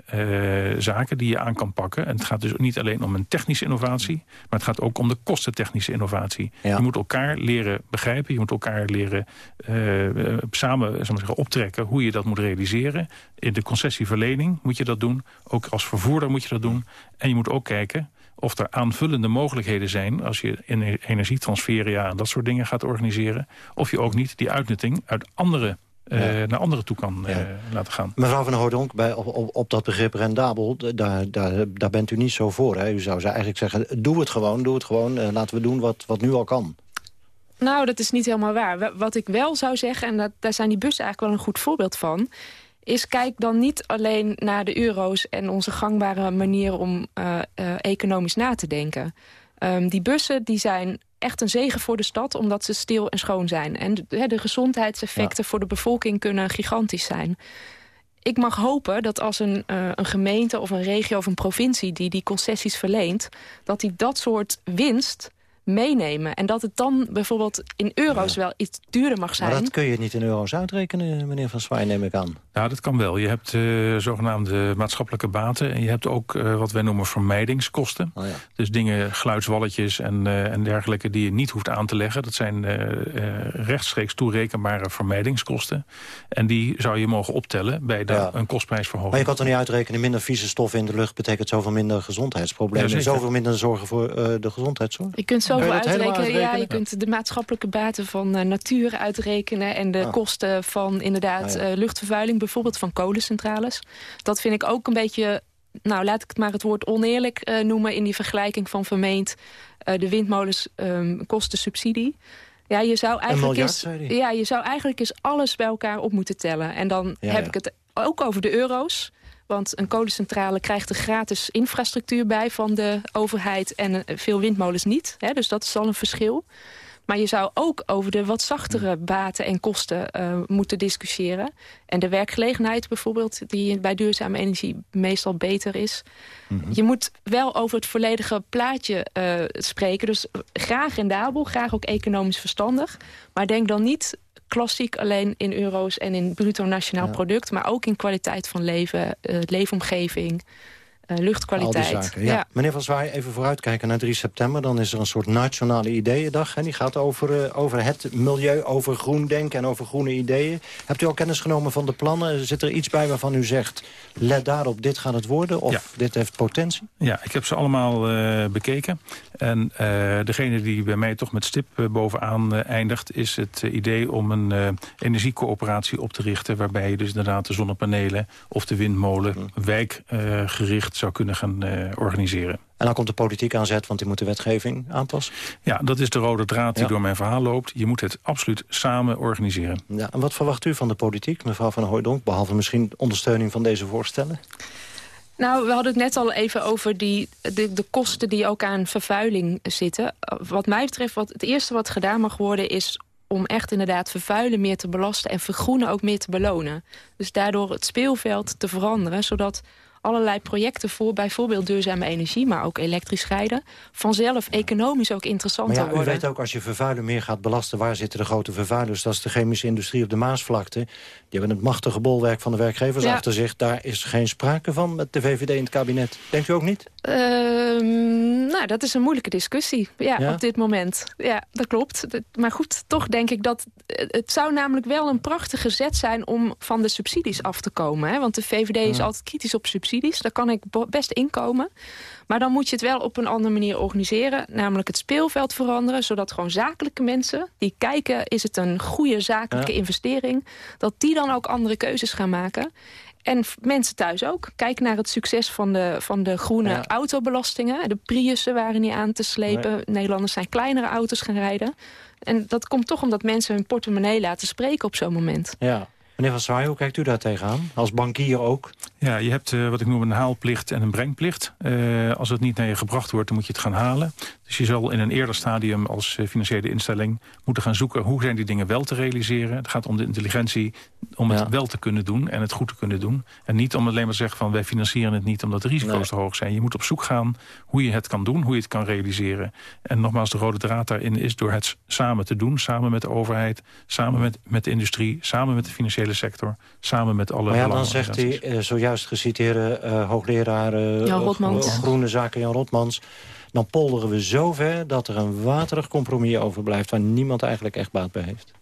zaken die je aan kan pakken. En het gaat dus niet alleen om een technische innovatie... maar het gaat ook om de kostentechnische innovatie. Ja. Je moet elkaar leren begrijpen, je moet elkaar leren uh, samen zeggen, optrekken hoe je dat moet realiseren. In de concessieverlening moet je dat doen. Ook als vervoerder moet je dat doen. En je moet ook kijken of er aanvullende mogelijkheden zijn... als je energietransferia en dat soort dingen gaat organiseren... of je ook niet die uitnutting uit andere ja. naar anderen toe kan uh, ja. laten gaan. Mevrouw van Hoordonk, bij, op, op, op, dat begrip rendabel, daar, daar, daar bent u niet zo voor. Hè? U zou eigenlijk zeggen, doe het gewoon, doe het gewoon. Uh, laten we doen wat, wat nu al kan. Nou, dat is niet helemaal waar. Wat ik wel zou zeggen, en dat, daar zijn die bussen eigenlijk wel een goed voorbeeld van is kijk dan niet alleen naar de euro's... en onze gangbare manier om uh, uh, economisch na te denken. Um, die bussen die zijn echt een zegen voor de stad... omdat ze stil en schoon zijn. En de, de gezondheidseffecten ja. voor de bevolking kunnen gigantisch zijn. Ik mag hopen dat als een, uh, een gemeente of een regio of een provincie... die die concessies verleent, dat die dat soort winst meenemen. En dat het dan bijvoorbeeld in euro's ja. wel iets duurder mag zijn. Maar dat kun je niet in euro's uitrekenen, meneer Van Zwaai, neem ik aan. Ja, dat kan wel. Je hebt uh, zogenaamde maatschappelijke baten... en je hebt ook uh, wat wij noemen vermijdingskosten. Oh ja. Dus dingen, geluidswalletjes en, uh, en dergelijke... die je niet hoeft aan te leggen. Dat zijn rechtstreeks toerekenbare vermijdingskosten. En die zou je mogen optellen bij de, ja. een kostprijsverhoging. Maar je kan toch niet uitrekenen... minder vieze stoffen in de lucht betekent zoveel minder gezondheidsproblemen... Ja, en zoveel minder zorgen voor de gezondheidszorg? Je kunt zoveel uitrekenen. uitrekenen. Ja, je kunt de maatschappelijke baten van uh, natuur uitrekenen... en de Ah. kosten van inderdaad Ah, ja. uh, luchtvervuiling, bijvoorbeeld van kolencentrales. Dat vind ik ook een beetje, nou laat ik het maar het woord oneerlijk uh, noemen... in die vergelijking van vermeend de windmolens um, kosten subsidie. Ja, je zou eigenlijk miljard, eens, ja, je zou eigenlijk eens alles bij elkaar op moeten tellen. En dan Ja, heb ja. ik het ook over de euro's. Want een kolencentrale krijgt er gratis infrastructuur bij van de overheid... en eh, veel windmolens niet. Hè, dus dat is al een verschil. Maar je zou ook over de wat zachtere baten en kosten uh, moeten discussiëren. En de werkgelegenheid bijvoorbeeld, die bij duurzame energie meestal beter is. Mhm. Je moet wel over het volledige plaatje uh, spreken. Dus graag rendabel, graag ook economisch verstandig. Maar denk dan niet klassiek alleen in euro's en in bruto nationaal Ja. product... maar ook in kwaliteit van leven, uh, leefomgeving, luchtkwaliteit. Al die zaken, ja. Meneer Van Zwaai, even vooruitkijken naar 3 september. Dan is er een soort nationale ideeëndag. En die gaat over, uh, over het milieu, over groen denken en over groene ideeën. Hebt u al kennis genomen van de plannen? Zit er iets bij waarvan u zegt... let daarop, dit gaat het worden? Of Ja. dit heeft potentie? Ja, ik heb ze allemaal uh, bekeken. En uh, degene die bij mij toch met stip uh, bovenaan uh, eindigt... is het uh, idee om een uh, energiecoöperatie op te richten... waarbij je dus inderdaad de zonnepanelen of de windmolen... Hm. Zou kunnen gaan uh, organiseren. En dan komt de politiek aan zet, want die moet de wetgeving aanpassen. Ja, dat is de rode draad die Ja. door mijn verhaal loopt. Je moet het absoluut samen organiseren. Ja, en wat verwacht u van de politiek, mevrouw Van Hooijdonk... behalve misschien ondersteuning van deze voorstellen? Nou, we hadden het net al even over die, de, de kosten die ook aan vervuiling zitten. Wat mij betreft, wat, het eerste wat gedaan mag worden... is om echt inderdaad vervuilen meer te belasten... en vergroenen ook meer te belonen. Dus daardoor het speelveld te veranderen... zodat allerlei projecten voor bijvoorbeeld duurzame energie... maar ook elektrisch rijden, vanzelf economisch ook Maar interessanter ja, u worden. weet ook, als je vervuilen meer gaat belasten... waar zitten de grote vervuilers? Dat is de chemische industrie op de Maasvlakte. Die hebben het machtige bolwerk van de werkgevers Ja. achter zich. Daar is geen sprake van met de VVD in het kabinet. Denkt u ook niet? Ehm, nou, dat is een moeilijke discussie ja, Ja? op dit moment. Ja, dat klopt. Maar goed, toch denk ik dat... eh, Het zou namelijk wel een prachtige zet zijn om van de subsidies af te komen. Hè? Want de VVD is altijd kritisch op subsidies. Daar kan ik best inkomen. Maar dan moet je het wel op een andere manier organiseren. Namelijk het speelveld veranderen. Zodat gewoon zakelijke mensen die kijken... is het een goede zakelijke Ja. investering... dat die dan ook andere keuzes gaan maken. En mensen thuis ook. Kijk naar het succes van de, van de groene Ja. autobelastingen. De Priussen waren niet aan te slepen. Nederlanders zijn kleinere auto's gaan rijden. En dat komt toch omdat mensen hun portemonnee laten spreken op zo'n moment. Ja. Meneer Van Zwaai, hoe kijkt u daar tegenaan? Als bankier ook? Ja, je hebt uh, wat ik noem een haalplicht en een brengplicht. Uh, als het niet naar je gebracht wordt, dan moet je het gaan halen. Dus je zal in een eerder stadium als uh, financiële instelling moeten gaan zoeken... hoe zijn die dingen wel te realiseren. Het gaat om de intelligentie om Ja. het wel te kunnen doen en het goed te kunnen doen. En niet om alleen maar te zeggen van wij financieren het niet... omdat de risico's Nee. te hoog zijn. Je moet op zoek gaan hoe je het kan doen, hoe je het kan realiseren. En nogmaals, de rode draad daarin is door het samen te doen. Samen met de overheid, samen met, met de industrie... samen met de financiële sector, samen met alle Maar ja, dan zegt hij, uh, zojuist geciteerde uh, hoogleraar uh, Jan Rotmans. Groene Zaken Jan Rotmans... dan polderen we zo ver dat er een waterig compromis overblijft... waar niemand eigenlijk echt baat bij heeft.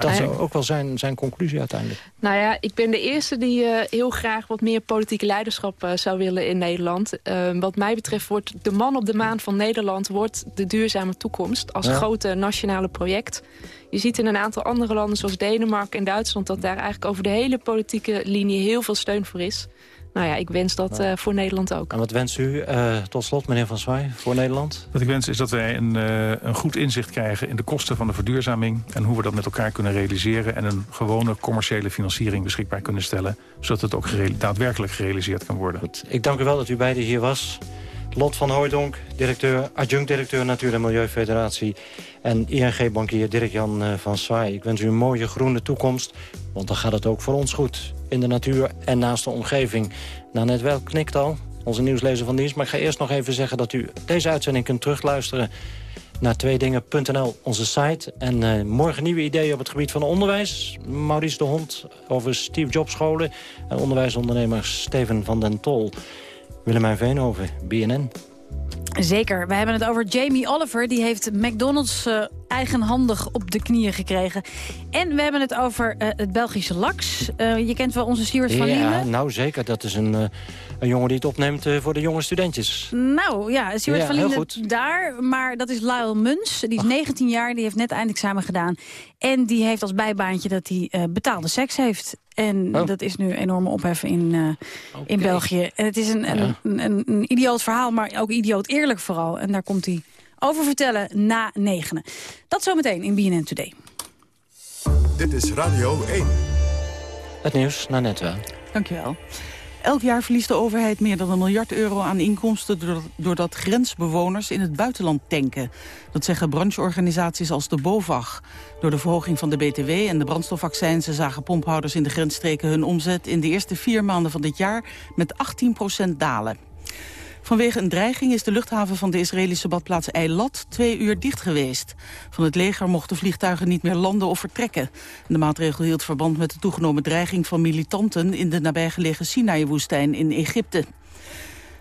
Dat is ook wel zijn, zijn conclusie uiteindelijk. Nou ja, ik ben de eerste die uh, heel graag wat meer politieke leiderschap uh, zou willen in Nederland. Uh, wat mij betreft wordt de man op de maan van Nederland... wordt de duurzame toekomst als Ja. grote nationale project. Je ziet in een aantal andere landen zoals Denemarken en Duitsland... dat daar eigenlijk over de hele politieke linie heel veel steun voor is. Nou ja, ik wens dat uh, voor Nederland ook. En wat wenst u uh, tot slot, meneer Van Zwaai, voor Nederland? Wat ik wens is dat wij een, uh, een goed inzicht krijgen in de kosten van de verduurzaming... en hoe we dat met elkaar kunnen realiseren... en een gewone commerciële financiering beschikbaar kunnen stellen... zodat het ook daadwerkelijk gerealiseerd kan worden. Goed. Ik dank u wel dat u beiden hier was. Lot van Hooydonk, directeur, adjunct-directeur Natuur- en Milieufederatie... en ING-bankier Dirk-Jan van Zwaai. Ik wens u een mooie groene toekomst, want dan gaat het ook voor ons goed in de natuur en naast de omgeving. Nou, net wel knikt al, onze nieuwslezer van dienst. Maar ik ga eerst nog even zeggen dat u deze uitzending kunt terugluisteren naar tweedingen.nl, onze site. En uh, morgen nieuwe ideeën op het gebied van onderwijs. Maurice de Hond over Steve Jobs scholen. En onderwijsondernemer Steven van den Tol. Willemijn Veenhoven, BNN. Zeker. We hebben het over Jamie Oliver. Die heeft McDonald's uh, eigenhandig op de knieën gekregen. En we hebben het over uh, het Belgische laks. Uh, je kent wel onze Stuart van Liemen. Ja, nou zeker. Dat is een, een jongen die het opneemt voor de jonge studentjes. Nou ja, Stuart ja, van Liemen daar. Maar dat is Lyle Muns. Die is Ach. 19 jaar. Die heeft net eindexamen gedaan. En die heeft als bijbaantje dat hij betaalde seks heeft. En oh. dat is nu enorme ophef in, uh, okay. in België. En het is een, een, ja. een, een, een, idioot verhaal, maar ook idioot eerlijk vooral. En daar komt hij over vertellen na negenen. Dat zometeen in BNN Today. Dit is Radio 1. Het nieuws, na net wel. Dankjewel. Elk jaar verliest de overheid meer dan een miljard euro aan inkomsten... doordat grensbewoners in het buitenland tanken. Dat zeggen brancheorganisaties als de BOVAG. Door de verhoging van de BTW en de brandstofaccijnzen... zagen pomphouders in de grensstreken hun omzet in de eerste vier maanden van dit jaar... met 18% dalen. Vanwege een dreiging is de luchthaven van de Israëlische badplaats Eilat twee uur dicht geweest. Van het leger mochten vliegtuigen niet meer landen of vertrekken. De maatregel hield verband met de toegenomen dreiging van militanten in de nabijgelegen Sinai-woestijn in Egypte.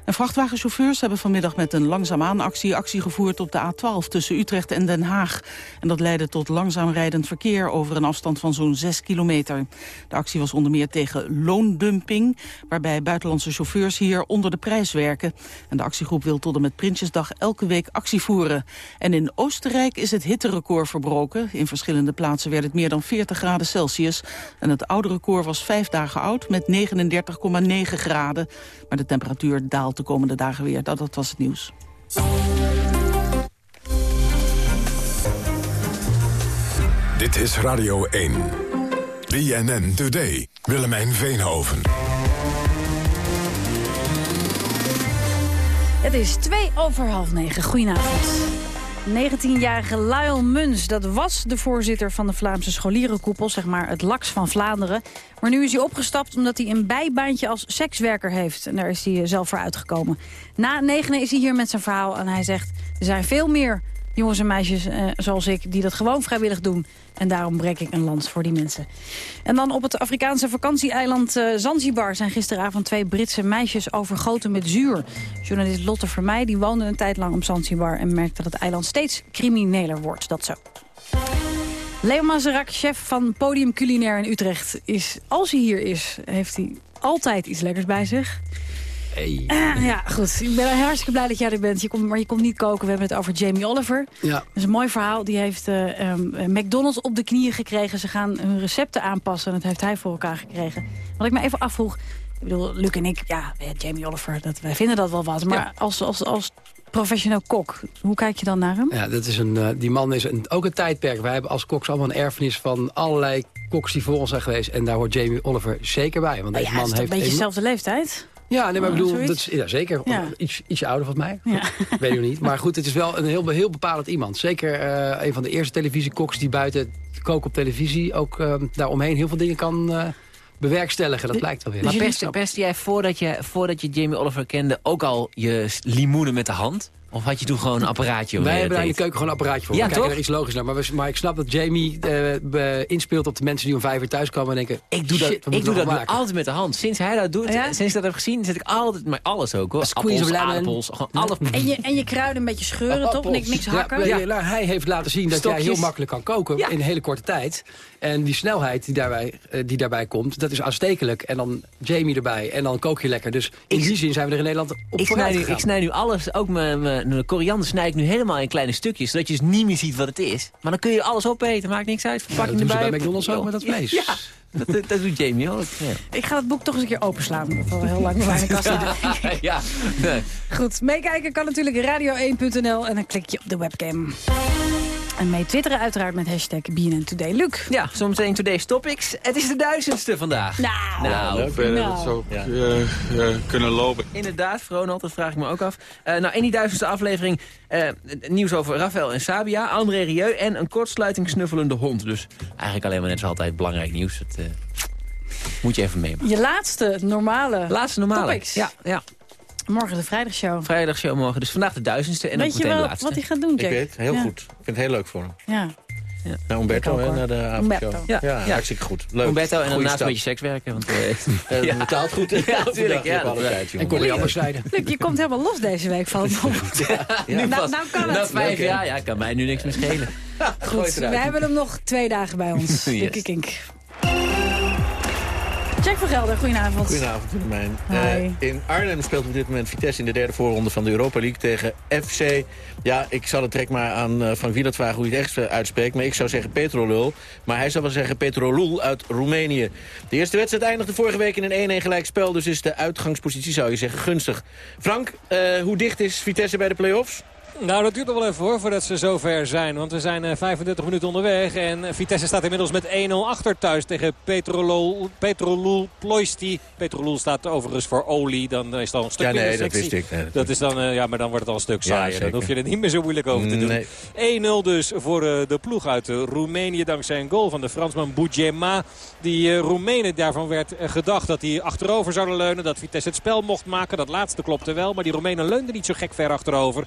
En vrachtwagenchauffeurs hebben vanmiddag met een langzaamaan actie actie gevoerd op de A12 tussen Utrecht en Den Haag. En dat leidde tot langzaam rijdend verkeer over een afstand van zo'n 6 kilometer. De actie was onder meer tegen loondumping, waarbij buitenlandse chauffeurs hier onder de prijs werken. En de actiegroep wil tot en met Prinsjesdag elke week actie voeren. En in Oostenrijk is het hitterecord verbroken. In verschillende plaatsen werd het meer dan 40 graden Celsius. En het oude record was vijf dagen oud met 39,9 graden. Maar de temperatuur daalt de komende dagen weer. Dat, dat was het nieuws. Dit is Radio 1. BNN Today. Willemijn Veenhoven. Het is twee over half negen. Goedenavond. 19-jarige Lyle Muns, dat was de voorzitter van de Vlaamse scholierenkoepel, zeg maar het LAX van Vlaanderen. Maar nu is hij opgestapt omdat hij een bijbaantje als sekswerker heeft. En daar is hij zelf voor uitgekomen. Na negenen is hij hier met zijn verhaal en hij zegt, er zijn veel meer jongens en meisjes eh, zoals ik die dat gewoon vrijwillig doen. En daarom brek ik een lans voor die mensen. En dan op het Afrikaanse vakantieeiland uh, Zanzibar... zijn gisteravond twee Britse meisjes overgoten met zuur. Journalist Lotte Vermeij die woonde een tijd lang op Zanzibar... en merkt dat het eiland steeds crimineler wordt. Dat zo. Leo Mazerak, chef van Podium Culinair in Utrecht... is, als hij hier is, heeft hij altijd iets lekkers bij zich... Hey. Uh, ja, goed. Ik ben hartstikke blij dat jij er bent. Je komt, maar je komt niet koken. We hebben het over Jamie Oliver. Ja. Dat is een mooi verhaal. Die heeft uh, um, McDonald's op de knieën gekregen. Ze gaan hun recepten aanpassen. En dat heeft hij voor elkaar gekregen. Wat ik me even afvroeg. Ik bedoel, Luc en ik, ja, Jamie Oliver, dat, wij vinden dat wel wat. Maar ja. als, als, als professioneel kok, hoe kijk je dan naar hem? Ja, dat is een, uh, die man is een, ook een tijdperk. Wij hebben als koks allemaal een erfenis van allerlei koks die voor ons zijn geweest. En daar hoort Jamie Oliver zeker bij. Want nou deze ja, man heeft een beetje dezelfde leeftijd. Ja, nee, maar ik bedoel, dat is, ja, zeker. Ja. Iets, ietsje ouder van mij. Ja. Weet je niet. Maar goed, het is wel een heel, heel bepalend iemand. Zeker uh, een van de eerste televisiekoks die buiten koken op televisie... ook uh, daaromheen heel veel dingen kan uh, bewerkstelligen. Dat lijkt wel weer. Maar pestte, pestte jij voordat je, voordat je Jamie Oliver kende... ook al je limoenen met de hand? Of had je toen gewoon een apparaatje? Wij hebben daar in de keuken gewoon een apparaatje voor. Ja, we kijken er iets logisch naar. Maar, we, maar ik snap dat Jamie uh, inspeelt op de mensen die om vijf uur thuis komen en denken... Ik doe dat, ik doe dat nu altijd met de hand. Sinds hij dat doet, ja? sinds ik dat heb gezien, zet ik altijd... Maar alles ook hoor. Squeeze appels, aardappels, gewoon alles. En je, en je kruiden een beetje scheuren, toch? Niks, niks hakken? Ja, ja. hij heeft laten zien dat Stokjes. jij heel makkelijk kan koken in een hele korte tijd. En die snelheid die daarbij, uh, die daarbij komt, dat is aanstekelijk. En dan Jamie erbij en dan kook je lekker. Dus in ik, die zin zijn we er in Nederland op ik snij, nu, ik snij nu alles, ook mijn de koriander snij ik nu helemaal in kleine stukjes... zodat je dus niet meer ziet wat het is. Maar dan kun je alles opeten, maakt niks uit. Verpakking ja, dat erbij. bij McDonald's ook met dat vlees. Ja, dat, dat doet Jamie ook. Ja. Ik ga het boek toch eens een keer openslaan. Dat al heel lang mijn kast ja. Nee. Goed, meekijken kan natuurlijk radio1.nl en dan klik je op de webcam. En mee twitteren uiteraard met hashtag BNN Today. Luc. Ja, zometeen Today's Topics. Het is de duizendste vandaag. Nou, nou, leuk, nou. dat zo ja. uh, uh, kunnen lopen. Inderdaad, Ronald, dat vraag ik me ook af. Uh, nou, in die duizendste aflevering nieuws over Rafael en Sabia, André Rieu en een kortsluiting snuffelende hond. Dus eigenlijk alleen maar net zoals altijd belangrijk nieuws. Dat moet je even meemaken. Je laatste normale Laatste normale. Topics. Ja, ja. Morgen de vrijdagshow. Vrijdagshow morgen. Dus vandaag de duizendste en weet ook meteen je wel de laatste. wat hij gaat doen, Jack? Ik weet, heel ja. goed. Ik vind het heel leuk voor hem. Ja. Ja. Naar Umberto en naar de avondshow. Ja, ja, ja, hartstikke goed. Leuk. Umberto en daarnaast een beetje seks werken. Want, uh, ja. betaalt goed. ja, natuurlijk. Ja, alle tijd, en korianderzijde. Luc, je komt helemaal los deze week van het ja, ja. nou, nou kan het. Na vijf jaar, ja, kan mij nu niks meer schelen. goed, we hebben hem nog twee dagen bij ons. yes. Kink, kink. Jack van Gelder, goedenavond. Goedenavond, Willemijn. Uh, in Arnhem speelt op dit moment Vitesse in de derde voorronde van de Europa League tegen FC. Ja, ik zal het direct maar aan uh, Van Wieland vragen hoe hij het echt uitspreekt. Maar ik zou zeggen Petrolul. Maar hij zou wel zeggen Petrolul uit Roemenië. De eerste wedstrijd eindigde vorige week in een 1-1 gelijk spel. Dus is de uitgangspositie, zou je zeggen, gunstig. Frank, uh, hoe dicht is Vitesse bij de play-offs? Nou, dat duurt nog wel even hoor, voordat ze zover zijn. Want we zijn uh, 35 minuten onderweg. En Vitesse staat inmiddels met 1-0 achter thuis tegen Petrolul, Petrolul Ploisti. Petrolul staat overigens voor olie. Dan is dan een stuk ja, nee, dat wist ik. Nee, dat, dat is dan, uh, ja, maar dan wordt het al een stuk saaier. Ja, dan hoef je er niet meer zo moeilijk over te doen. Nee. 1-0 dus voor uh, de ploeg uit Roemenië. Dankzij een goal van de Fransman Boudjema. Die uh, Roemenen daarvan werd gedacht dat hij achterover zouden leunen. Dat Vitesse het spel mocht maken. Dat laatste klopte wel. Maar die Roemenen leunden niet zo gek ver achterover.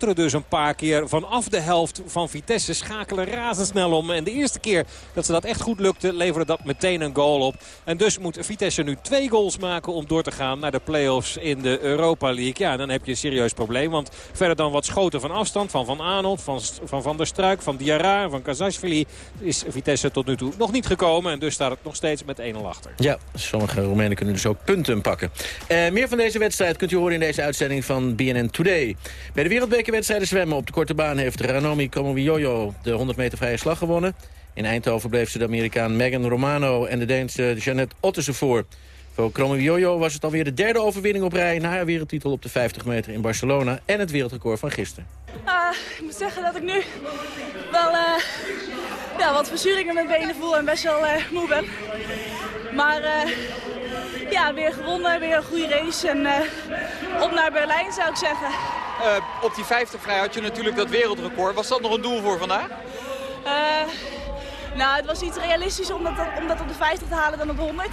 Counteren dus een paar keer vanaf de helft van Vitesse. Schakelen razendsnel om. En de eerste keer dat ze dat echt goed lukte, leverde dat meteen een goal op. En dus moet Vitesse nu twee goals maken om door te gaan naar de play-offs in de Europa League. Ja, dan heb je een serieus probleem. Want verder dan wat schoten van afstand van Van Arnold, van Van, van der Struik, van Diarra van Kazashvili is Vitesse tot nu toe nog niet gekomen. En dus staat het nog steeds met 1-0 achter. Ja, sommige Roemenen kunnen dus ook punten pakken. Uh, meer van deze wedstrijd kunt u horen in deze uitzending van BNN Today. Bij de wereldbekerwedstrijden zwemmen op de korte baan heeft Ranomi Kromowidjojo de 100 meter vrije slag gewonnen. In Eindhoven bleef ze de Amerikaan Megan Romano en de Deense Jeannette Ottesen voor. Voor Kromowidjojo was het alweer de derde overwinning op rij... na haar wereldtitel op de 50 meter in Barcelona en het wereldrecord van gisteren. Uh, ik moet zeggen dat ik nu wel uh, ja, wat verzuringen met benen voel en best wel uh, moe ben. Maar ja, weer gewonnen, weer een goede race en op naar Berlijn zou ik zeggen. Uh, op die 50 vrij had je natuurlijk dat wereldrecord. Was dat nog een doel voor vandaag? Uh, nou, het was iets realistisch om dat, om dat op de 50 te halen dan op de 100.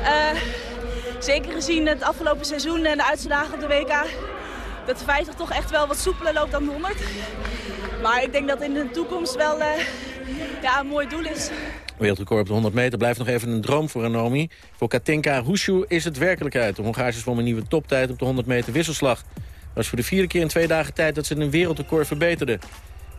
Uh, zeker gezien het afgelopen seizoen en de uitslagen op de WK... dat de 50 toch echt wel wat soepeler loopt dan de 100. Maar ik denk dat in de toekomst wel ja, een mooi doel is. Wereldrecord op de 100 meter blijft nog even een droom voor Anomi. Voor Katinka Hushu is het werkelijkheid. De Hongaarse zwom een nieuwe toptijd op de 100 meter wisselslag. Dat was voor de vierde keer in twee dagen tijd dat ze een wereldrecord verbeterde.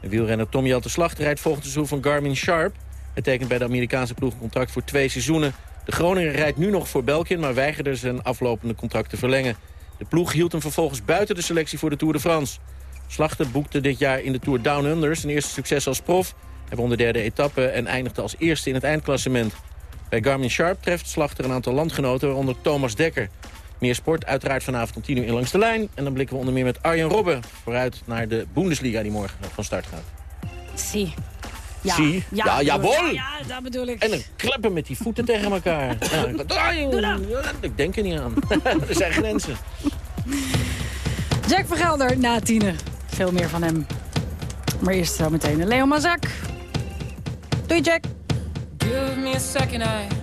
De wielrenner Tommy Jelte Slacht rijdt volgend seizoen van Garmin Sharp. Hij tekent bij de Amerikaanse ploeg een contract voor twee seizoenen. De Groninger rijdt nu nog voor Belkin, maar weigerde zijn aflopende contract te verlengen. De ploeg hield hem vervolgens buiten de selectie voor de Tour de France. Slachter boekte dit jaar in de Tour Down Under zijn eerste succes als prof. Hij won de derde etappe en eindigde als eerste in het eindklassement. Bij Garmin Sharp treft Slachter een aantal landgenoten, waaronder Thomas Dekker. Meer sport uiteraard vanavond om 10 uur in Langs de Lijn. En dan blikken we onder meer met Arjen Robben vooruit naar de Bundesliga die morgen van start gaat. Zie. Ja, Zie. ja, ja, jawel. Ja, dat bedoel ik. En dan kleppen met die voeten tegen elkaar. Ja, ik denk er niet aan. er zijn grenzen. Jack van Gelder na tienen. Veel meer van hem. Maar eerst zo meteen Leo Mazak. Doei Jack. Give me a second eye.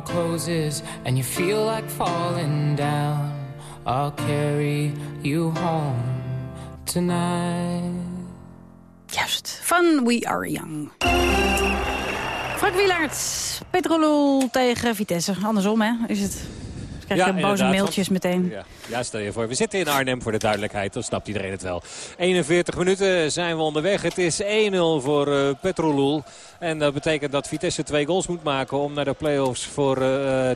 Closes and you feel like falling down, I'll carry you home tonight. Juist, van We Are Young. Frank Wielaert, Petrolul tegen Vitesse. Andersom, hè, is het? Krijg je boze mailtjes want- meteen. Ja, ja, stel je voor. We zitten in Arnhem voor de duidelijkheid. Dan snapt iedereen het wel. 41 minuten zijn we onderweg. Het is 1-0 voor eh Petrolul. En dat betekent dat Vitesse twee goals moet maken om naar de play-offs voor eh,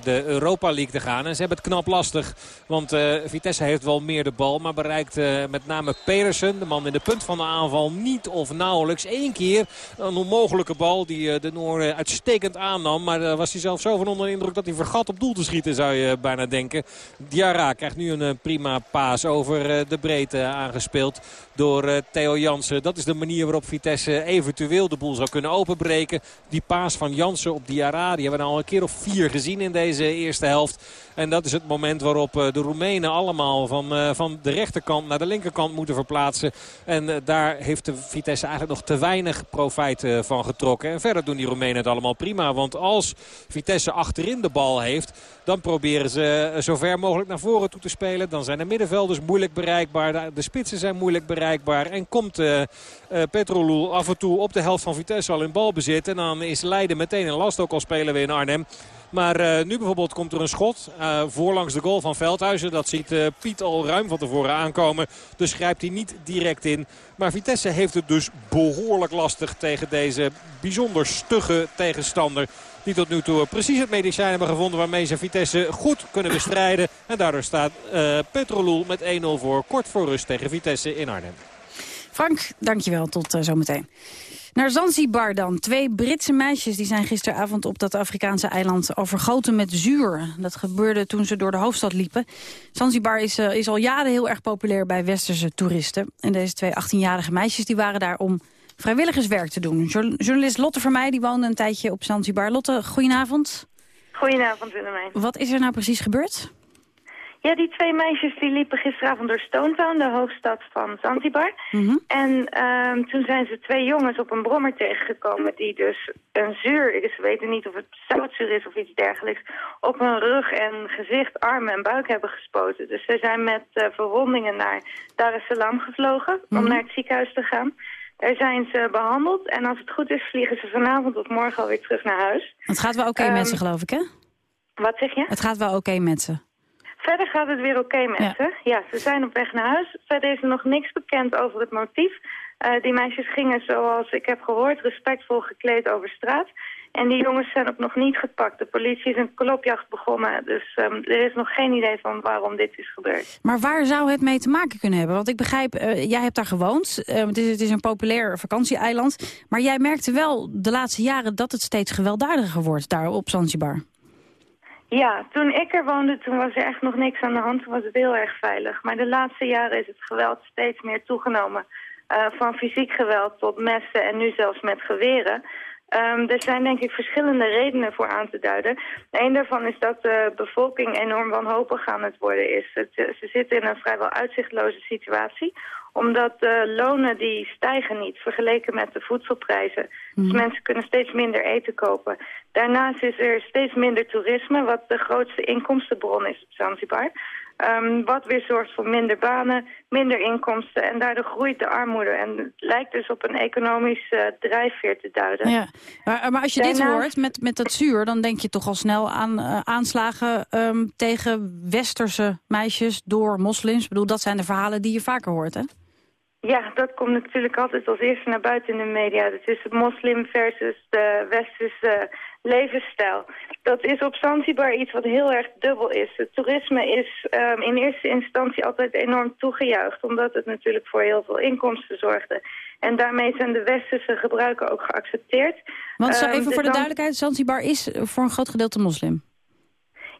de Europa League te gaan. En ze hebben het knap lastig. Want eh, Vitesse heeft wel meer de bal. Maar bereikt met name Pedersen, de man in de punt van de aanval, niet of nauwelijks. Eén keer een onmogelijke bal die de Noor uitstekend aannam. Maar daar was hij zelf zo van onder de indruk dat hij vergat op doel te schieten, zou je bijna denken. Diarra krijgt nu een eh, prima paas over eh, de breedte aangespeeld door eh, Theo Jansen. Dat is de manier waarop Vitesse eventueel de boel zou kunnen openbreken. Die paas van Jansen op Diarra, die hebben we al een keer of vier gezien in deze eerste helft. En dat is het moment waarop eh, de Roemenen allemaal van, eh, van de rechterkant naar de linkerkant moeten verplaatsen. En eh, daar heeft de Vitesse eigenlijk nog te weinig profijt van getrokken. En verder doen die Roemenen het allemaal prima. Want als Vitesse achterin de bal heeft, dan proberen ze zo ver mogelijk naar voren toe te spelen. Dan zijn de middenvelders moeilijk bereikbaar. De, spitsen zijn moeilijk bereikbaar. En komt Petrolul af en toe op de helft van Vitesse al in balbezit. En dan is Leiden meteen in last, ook al spelen we in Arnhem. Maar eh, nu bijvoorbeeld komt er een schot eh, voorlangs de goal van Veldhuizen. Dat ziet eh, Piet al ruim van tevoren aankomen. Dus grijpt hij niet direct in. Maar Vitesse heeft het dus behoorlijk lastig tegen deze bijzonder stugge tegenstander. Die tot nu toe precies het medicijn hebben gevonden waarmee ze Vitesse goed kunnen bestrijden. En daardoor staat eh Petrolul met 1-0 voor kort voor rust tegen Vitesse in Arnhem. Frank, dankjewel. Tot zometeen. Naar Zanzibar dan. Twee Britse meisjes die zijn gisteravond op dat Afrikaanse eiland overgoten met zuur. Dat gebeurde toen ze door de hoofdstad liepen. Zanzibar is, eh, is al jaren heel erg populair bij westerse toeristen. En deze twee 18-jarige meisjes die waren daar om vrijwilligerswerk te doen. Jour- Journalist Lotte Vermeij die woonde een tijdje op Zanzibar. Lotte, goedenavond. Goedenavond Willemijn. Wat is er nou precies gebeurd? Ja, die twee meisjes die liepen gisteravond door Stone Town, de hoofdstad van Zanzibar. En ehm, toen zijn ze twee jongens op een brommer tegengekomen die dus een zuur, is, ze weten niet of het zoutzuur is of iets dergelijks, op hun rug en gezicht, armen en buik hebben gespoten. Dus ze zijn met eh, verwondingen naar Dar es Salaam gevlogen om naar het ziekenhuis te gaan. Daar zijn ze behandeld en als het goed is vliegen ze vanavond of morgen alweer terug naar huis. Het gaat wel oké Ehm, met ze, geloof ik, hè? Wat zeg je? Het gaat wel oké met ze. Verder gaat het weer oké met Ja. ze. Ja, ze zijn op weg naar huis. Verder is er nog niks bekend over het motief. Eh, die meisjes gingen, zoals ik heb gehoord, respectvol gekleed over straat. En die jongens zijn ook nog niet gepakt. De politie is een klopjacht begonnen. Dus ehm, er is nog geen idee van waarom dit is gebeurd. Maar waar zou het mee te maken kunnen hebben? Want ik begrijp, eh, jij hebt daar gewoond. Eh, het, is, het is een populair vakantieeiland. Maar jij merkte wel de laatste jaren dat het steeds gewelddadiger wordt daar op Zanzibar. Ja, toen ik er woonde, toen was er echt nog niks aan de hand. Toen was het heel erg veilig. Maar de laatste jaren is het geweld steeds meer toegenomen. Eh, van fysiek geweld tot messen en nu zelfs met geweren. Ehm, er zijn denk ik verschillende redenen voor aan te duiden. Een daarvan is dat de bevolking enorm wanhopig aan het worden is. Ze zitten in een vrijwel uitzichtloze situatie omdat de lonen die stijgen niet vergeleken met de voedselprijzen. Dus mensen kunnen steeds minder eten kopen. Daarnaast is er steeds minder toerisme, wat de grootste inkomstenbron is op Zanzibar. Ehm, wat weer zorgt voor minder banen, minder inkomsten en daardoor groeit de armoede. En het lijkt dus op een economische eh, drijfveer te duiden. Ja. Maar, maar als je dit hoort met, met dat zuur, dan denk je toch al snel aan eh, aanslagen ehm, tegen westerse meisjes door moslims. Ik bedoel, dat zijn de verhalen die je vaker hoort, hè? Ja, dat komt natuurlijk altijd als eerste naar buiten in de media. Het is het moslim versus de westerse levensstijl. Dat is op Zanzibar iets wat heel erg dubbel is. Het toerisme is ehm, in eerste instantie altijd enorm toegejuicht... omdat het natuurlijk voor heel veel inkomsten zorgde. En daarmee zijn de westerse gebruiken ook geaccepteerd. Want zo Ehm, even de voor de duidelijkheid, Zanzibar is voor een groot gedeelte moslim.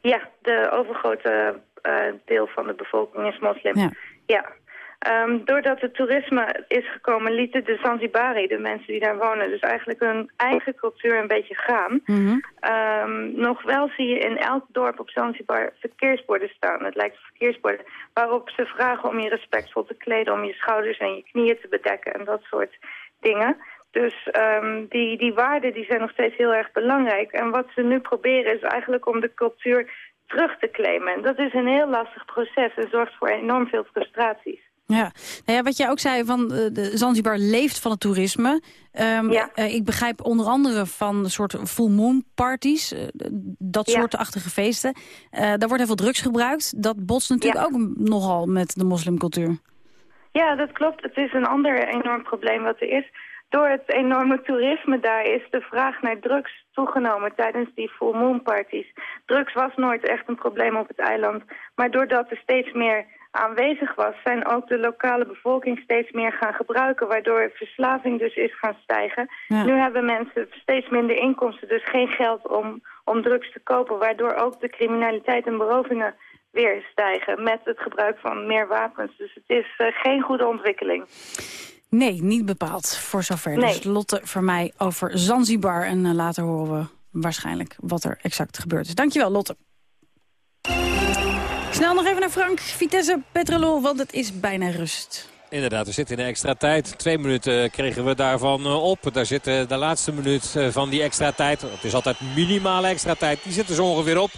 Ja, de overgrote eh, deel van de bevolking is moslim. Ja. Ja. Ehm, doordat het toerisme is gekomen, lieten de Zanzibari, de mensen die daar wonen, dus eigenlijk hun eigen cultuur een beetje gaan. Mhm. Ehm, nog wel zie je in elk dorp op Zanzibar verkeersborden staan. Het lijkt verkeersborden waarop ze vragen om je respectvol te kleden, om je schouders en je knieën te bedekken en dat soort dingen. Dus ehm, die, die waarden die zijn nog steeds heel erg belangrijk. En wat ze nu proberen is eigenlijk om de cultuur terug te claimen. En dat is een heel lastig proces en zorgt voor enorm veel frustraties. Ja. Nou ja, wat jij ook zei, van eh, de Zanzibar leeft van het toerisme. Ehm, eh, ik begrijp onder andere van een soort full moon parties, eh, dat Ja. soortachtige feesten. Daar wordt heel veel drugs gebruikt. Dat botst natuurlijk ook nogal met de moslimcultuur. Ja, dat klopt. Het is een ander enorm probleem wat er is. Door het enorme toerisme daar is de vraag naar drugs toegenomen tijdens die full moon parties. Drugs was nooit echt een probleem op het eiland. Maar doordat er steeds meer aanwezig was, zijn ook de lokale bevolking steeds meer gaan gebruiken. Waardoor verslaving dus is gaan stijgen. Ja. Nu hebben mensen steeds minder inkomsten, dus geen geld om, om drugs te kopen. Waardoor ook de criminaliteit en berovingen weer stijgen met het gebruik van meer wapens. Dus het is eh, geen goede ontwikkeling. Nee, niet bepaald voor zover. Nee. Dus Lotte voor mij over Zanzibar. En eh, later horen we waarschijnlijk wat er exact gebeurd is. Dankjewel, Lotte. Snel nog even naar Frank. Vitesse Petrolol, want het is bijna rust. Inderdaad, we zitten in de extra tijd. Twee minuten kregen we daarvan eh, op. Daar zit eh, de laatste minuut eh, van die extra tijd. Het is altijd minimale extra tijd. Die zit er zo ongeveer op.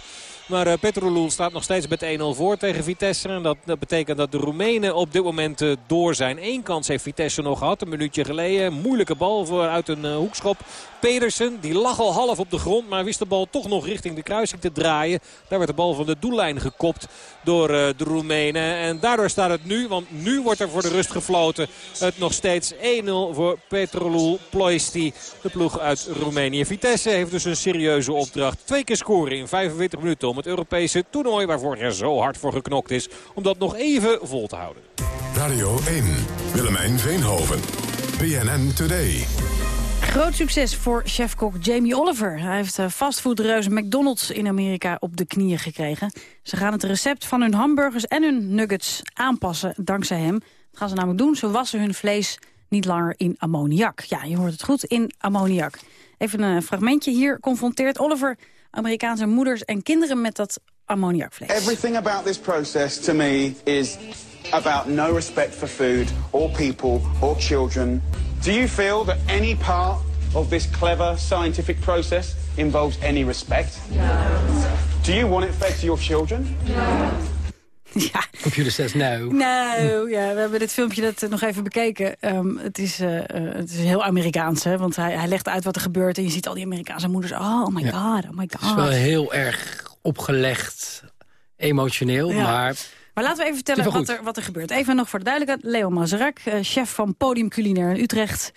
Maar eh, Petrolul staat nog steeds met 1-0 voor tegen Vitesse. En dat, betekent dat de Roemenen op dit moment eh, door zijn. Eén kans heeft Vitesse nog gehad, een minuutje geleden. Moeilijke bal voor, uit een eh, hoekschop. Pedersen, die lag al half op de grond, maar wist de bal toch nog richting de kruising te draaien. Daar werd de bal van de doellijn gekopt door de Roemenen. En daardoor staat het nu, want nu wordt er voor de rust gefloten. Het nog steeds 1-0 voor Petrolul Ploisti, de ploeg uit Roemenië. Vitesse heeft dus een serieuze opdracht. Twee keer scoren in 45 minuten om het Europese toernooi... waar vorig jaar zo hard voor geknokt is, om dat nog even vol te houden. Radio 1, Willemijn Veenhoven, BNN Today. Groot succes voor chefkok Jamie Oliver. Hij heeft eh, fastfoodreus McDonald's in Amerika op de knieën gekregen. Ze gaan het recept van hun hamburgers en hun nuggets aanpassen dankzij hem. Dat gaan ze namelijk doen. Ze wassen hun vlees niet langer in ammoniak. Ja, je hoort het goed, in ammoniak. Even een fragmentje. Hier confronteert Oliver Amerikaanse moeders en kinderen met dat ammoniakvlees. Everything about this process to me is about no respect for food or people or children. Do you feel that any part of this clever scientific process involves any respect? No. Do you want it fed to your children? Ja. Computer says no. Nou, ja, we hebben dit filmpje dat eh, nog even bekeken. Ehm, het, is, eh, eh, het is heel Amerikaans, hè? want hij, hij legt uit wat er gebeurt... en je ziet al die Amerikaanse moeders, oh my Ja. god, oh my Het is god. wel heel erg opgelegd. emotioneel, Ja. maar... Maar laten we even vertellen wat er, wat er gebeurt. Even nog voor de duidelijkheid. Leo Mazerak, eh, chef van Podium Culinair in Utrecht.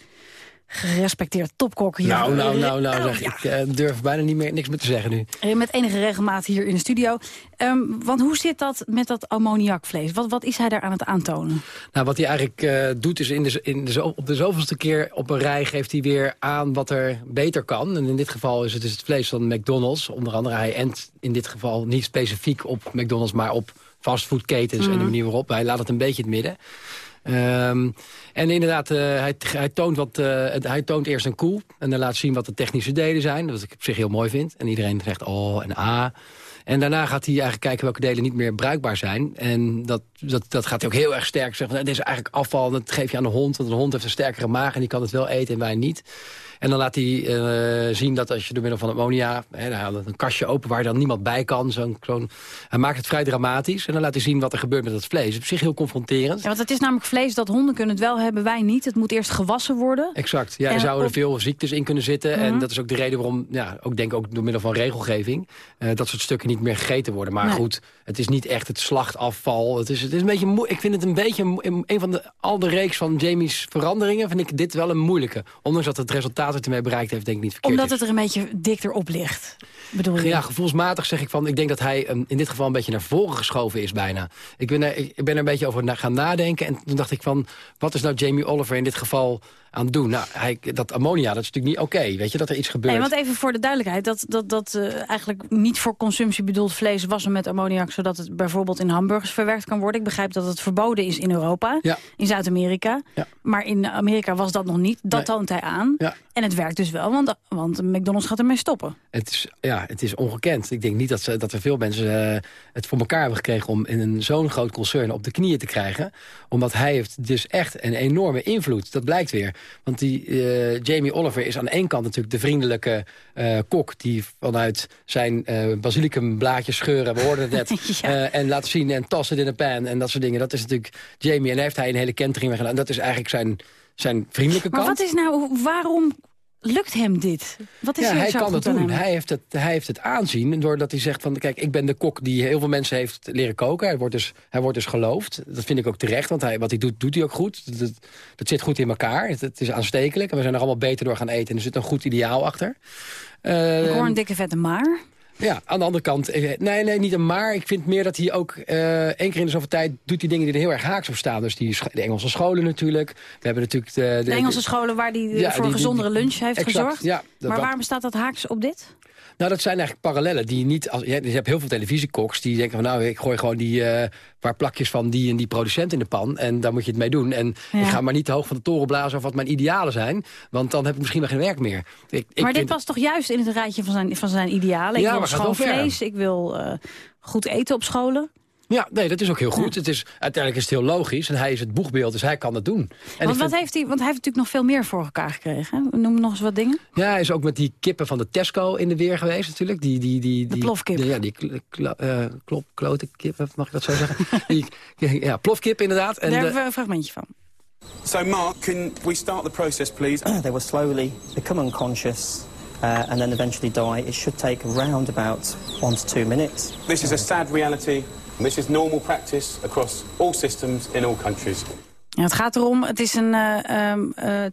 Gerespecteerd topkok hier. Nou, nou, nou, nou, Eh, zeg, ik eh, durf bijna niet meer niks meer te zeggen nu. eh, Met enige regelmaat hier in de studio. Ehm, want hoe zit dat met dat ammoniakvlees? Wat, wat is hij daar aan het aantonen? Nou, wat hij eigenlijk eh, doet is in de, in de, op de zoveelste keer op een rij geeft hij weer aan wat er beter kan. En in dit geval is het dus het vlees van McDonald's. Onder andere hij ent in dit geval niet specifiek op McDonald's, maar op fastfoodketens en de Mhm. manier waarop. Hij laat het een beetje in het midden. Ehm, en inderdaad, eh, hij, hij, toont wat, eh, hij toont eerst een koe en dan laat zien wat de technische delen zijn. Wat ik op zich heel mooi vind. En iedereen zegt oh en ah. En daarna gaat hij eigenlijk kijken welke delen niet meer bruikbaar zijn. En dat, dat, dat gaat hij ook heel erg sterk zeggen. Van, dit is eigenlijk afval, dat geef je aan de hond. Want een hond heeft een sterkere maag en die kan het wel eten en wij niet. En dan laat hij eh, zien dat als je door middel van ammonia... Hè, haalt een kastje open waar dan niemand bij kan. Zo'n zo'n- hij maakt het vrij dramatisch. En dan laat hij zien wat er gebeurt met het vlees. Op zich heel confronterend. Ja, want het is namelijk vlees dat honden kunnen het wel hebben, wij niet. Het moet eerst gewassen worden. Exact. Ja, er En zouden veel ziektes in kunnen zitten. En Mhm. dat is ook de reden waarom, ja, ook denk ook door middel van regelgeving... eh, dat soort stukken niet meer gegeten worden. Maar Nee. goed, het is niet echt het slachtafval. Het is, het is een beetje ik vind het een beetje een van de, al de reeks van Jamie's veranderingen... vind ik dit wel een moeilijke. Ondanks dat het resultaat dat hij mee bereikt heeft, denk ik niet verkeerd Omdat is. het er een beetje dikter op ligt. Bedoel je? Ja, gevoelsmatig zeg ik van... ik denk dat hij ehm, in dit geval een beetje naar voren geschoven is bijna. Ik ben er, ik ben er een beetje over na, gaan nadenken. En toen dacht ik van, wat is nou Jamie Oliver in dit geval aan het doen? Nou, hij, dat ammonia, dat is natuurlijk niet oké. weet je, dat er iets gebeurt. Nee, want even voor de duidelijkheid. Dat, dat, dat eh, eigenlijk niet voor consumptie bedoeld vlees wassen met ammoniak... zodat het bijvoorbeeld in hamburgers verwerkt kan worden. Ik begrijp dat het verboden is in Europa, Ja. in Zuid-Amerika. Maar in Amerika was dat nog niet. Dat Nee. toont hij aan. Ja. En het werkt dus wel, want, want McDonald's gaat ermee stoppen. Het is, ja, het is ongekend. Ik denk niet dat, ze, dat er veel mensen eh, het voor elkaar hebben gekregen... om in een zo'n groot concern op de knieën te krijgen. Omdat hij heeft dus echt een enorme invloed. Dat blijkt weer. Want die eh, Jamie Oliver is aan de ene kant natuurlijk de vriendelijke eh, kok... die vanuit zijn basilicumblaadjes scheuren, we hoorden het net... en laten zien en toss het in een pan en dat soort dingen. Dat is natuurlijk Jamie. En daar heeft hij een hele kentering mee gedaan. Dat is eigenlijk zijn, zijn vriendelijke Maar kant. wat is nou, waarom lukt hem dit? Wat is ja, hij zo kan het doen. hem? Hij heeft het, hij heeft het aanzien. Doordat hij zegt van, kijk, ik ben de kok die heel veel mensen heeft leren koken. Hij wordt dus, hij wordt dus geloofd. Dat vind ik ook terecht, want hij, wat hij doet, doet hij ook goed. Dat, dat zit goed in elkaar. Het, het is aanstekelijk. En we zijn er allemaal beter door gaan eten. En er zit een goed ideaal achter. Ik hoor Ehm, een dikke vette maar. Ja, aan de andere kant, eh, nee, nee, niet een maar. Ik vind meer dat hij ook eh één keer in de zoveel tijd doet die dingen die er heel erg haaks op staan. Dus die, de Engelse scholen natuurlijk. We hebben natuurlijk de, De Engelse scholen waar hij Ja, voor die- een die- gezondere lunch heeft exact, gezorgd. ja, maar waarom staat dat haaks op dit? Nou, dat zijn eigenlijk parallellen die niet... Als, je, hebt- je heel veel televisiekoks die denken van... nou, ik gooi gewoon die eh, paar plakjes van die en die producent in de pan... en daar moet je het mee doen. En Ja. ik ga maar niet te hoog van de toren blazen... of wat mijn idealen zijn, want dan heb ik misschien wel geen werk meer. Ik, ik maar dit was toch juist in het rijtje van zijn, van zijn idealen? Ik Ja, wil schoon vlees, ik wil eh, goed eten op scholen. Ja, nee, dat is ook heel goed. Het is, uiteindelijk is het heel logisch. En hij is het boegbeeld, dus hij kan het doen. En Want, wat vind- heeft hij, want hij heeft natuurlijk nog veel meer voor elkaar gekregen. hè? Noem nog eens wat dingen. Ja, hij is ook met die kippen van de Tesco in de weer geweest natuurlijk. Die, die, die, die, plofkip. Ja, die klo- eh, klop, klote kip, mag ik dat zo zeggen? die, ja, plofkip inderdaad. En Daar de- hebben we een fragmentje van. So, Mark, can we start the process, please? they will slowly become unconscious uh, and then eventually die. It should take around about one to two minutes. This is a sad reality. This is normal practice across all systems in all countries. Ja, het gaat erom, het is een... eh, ehm, eh,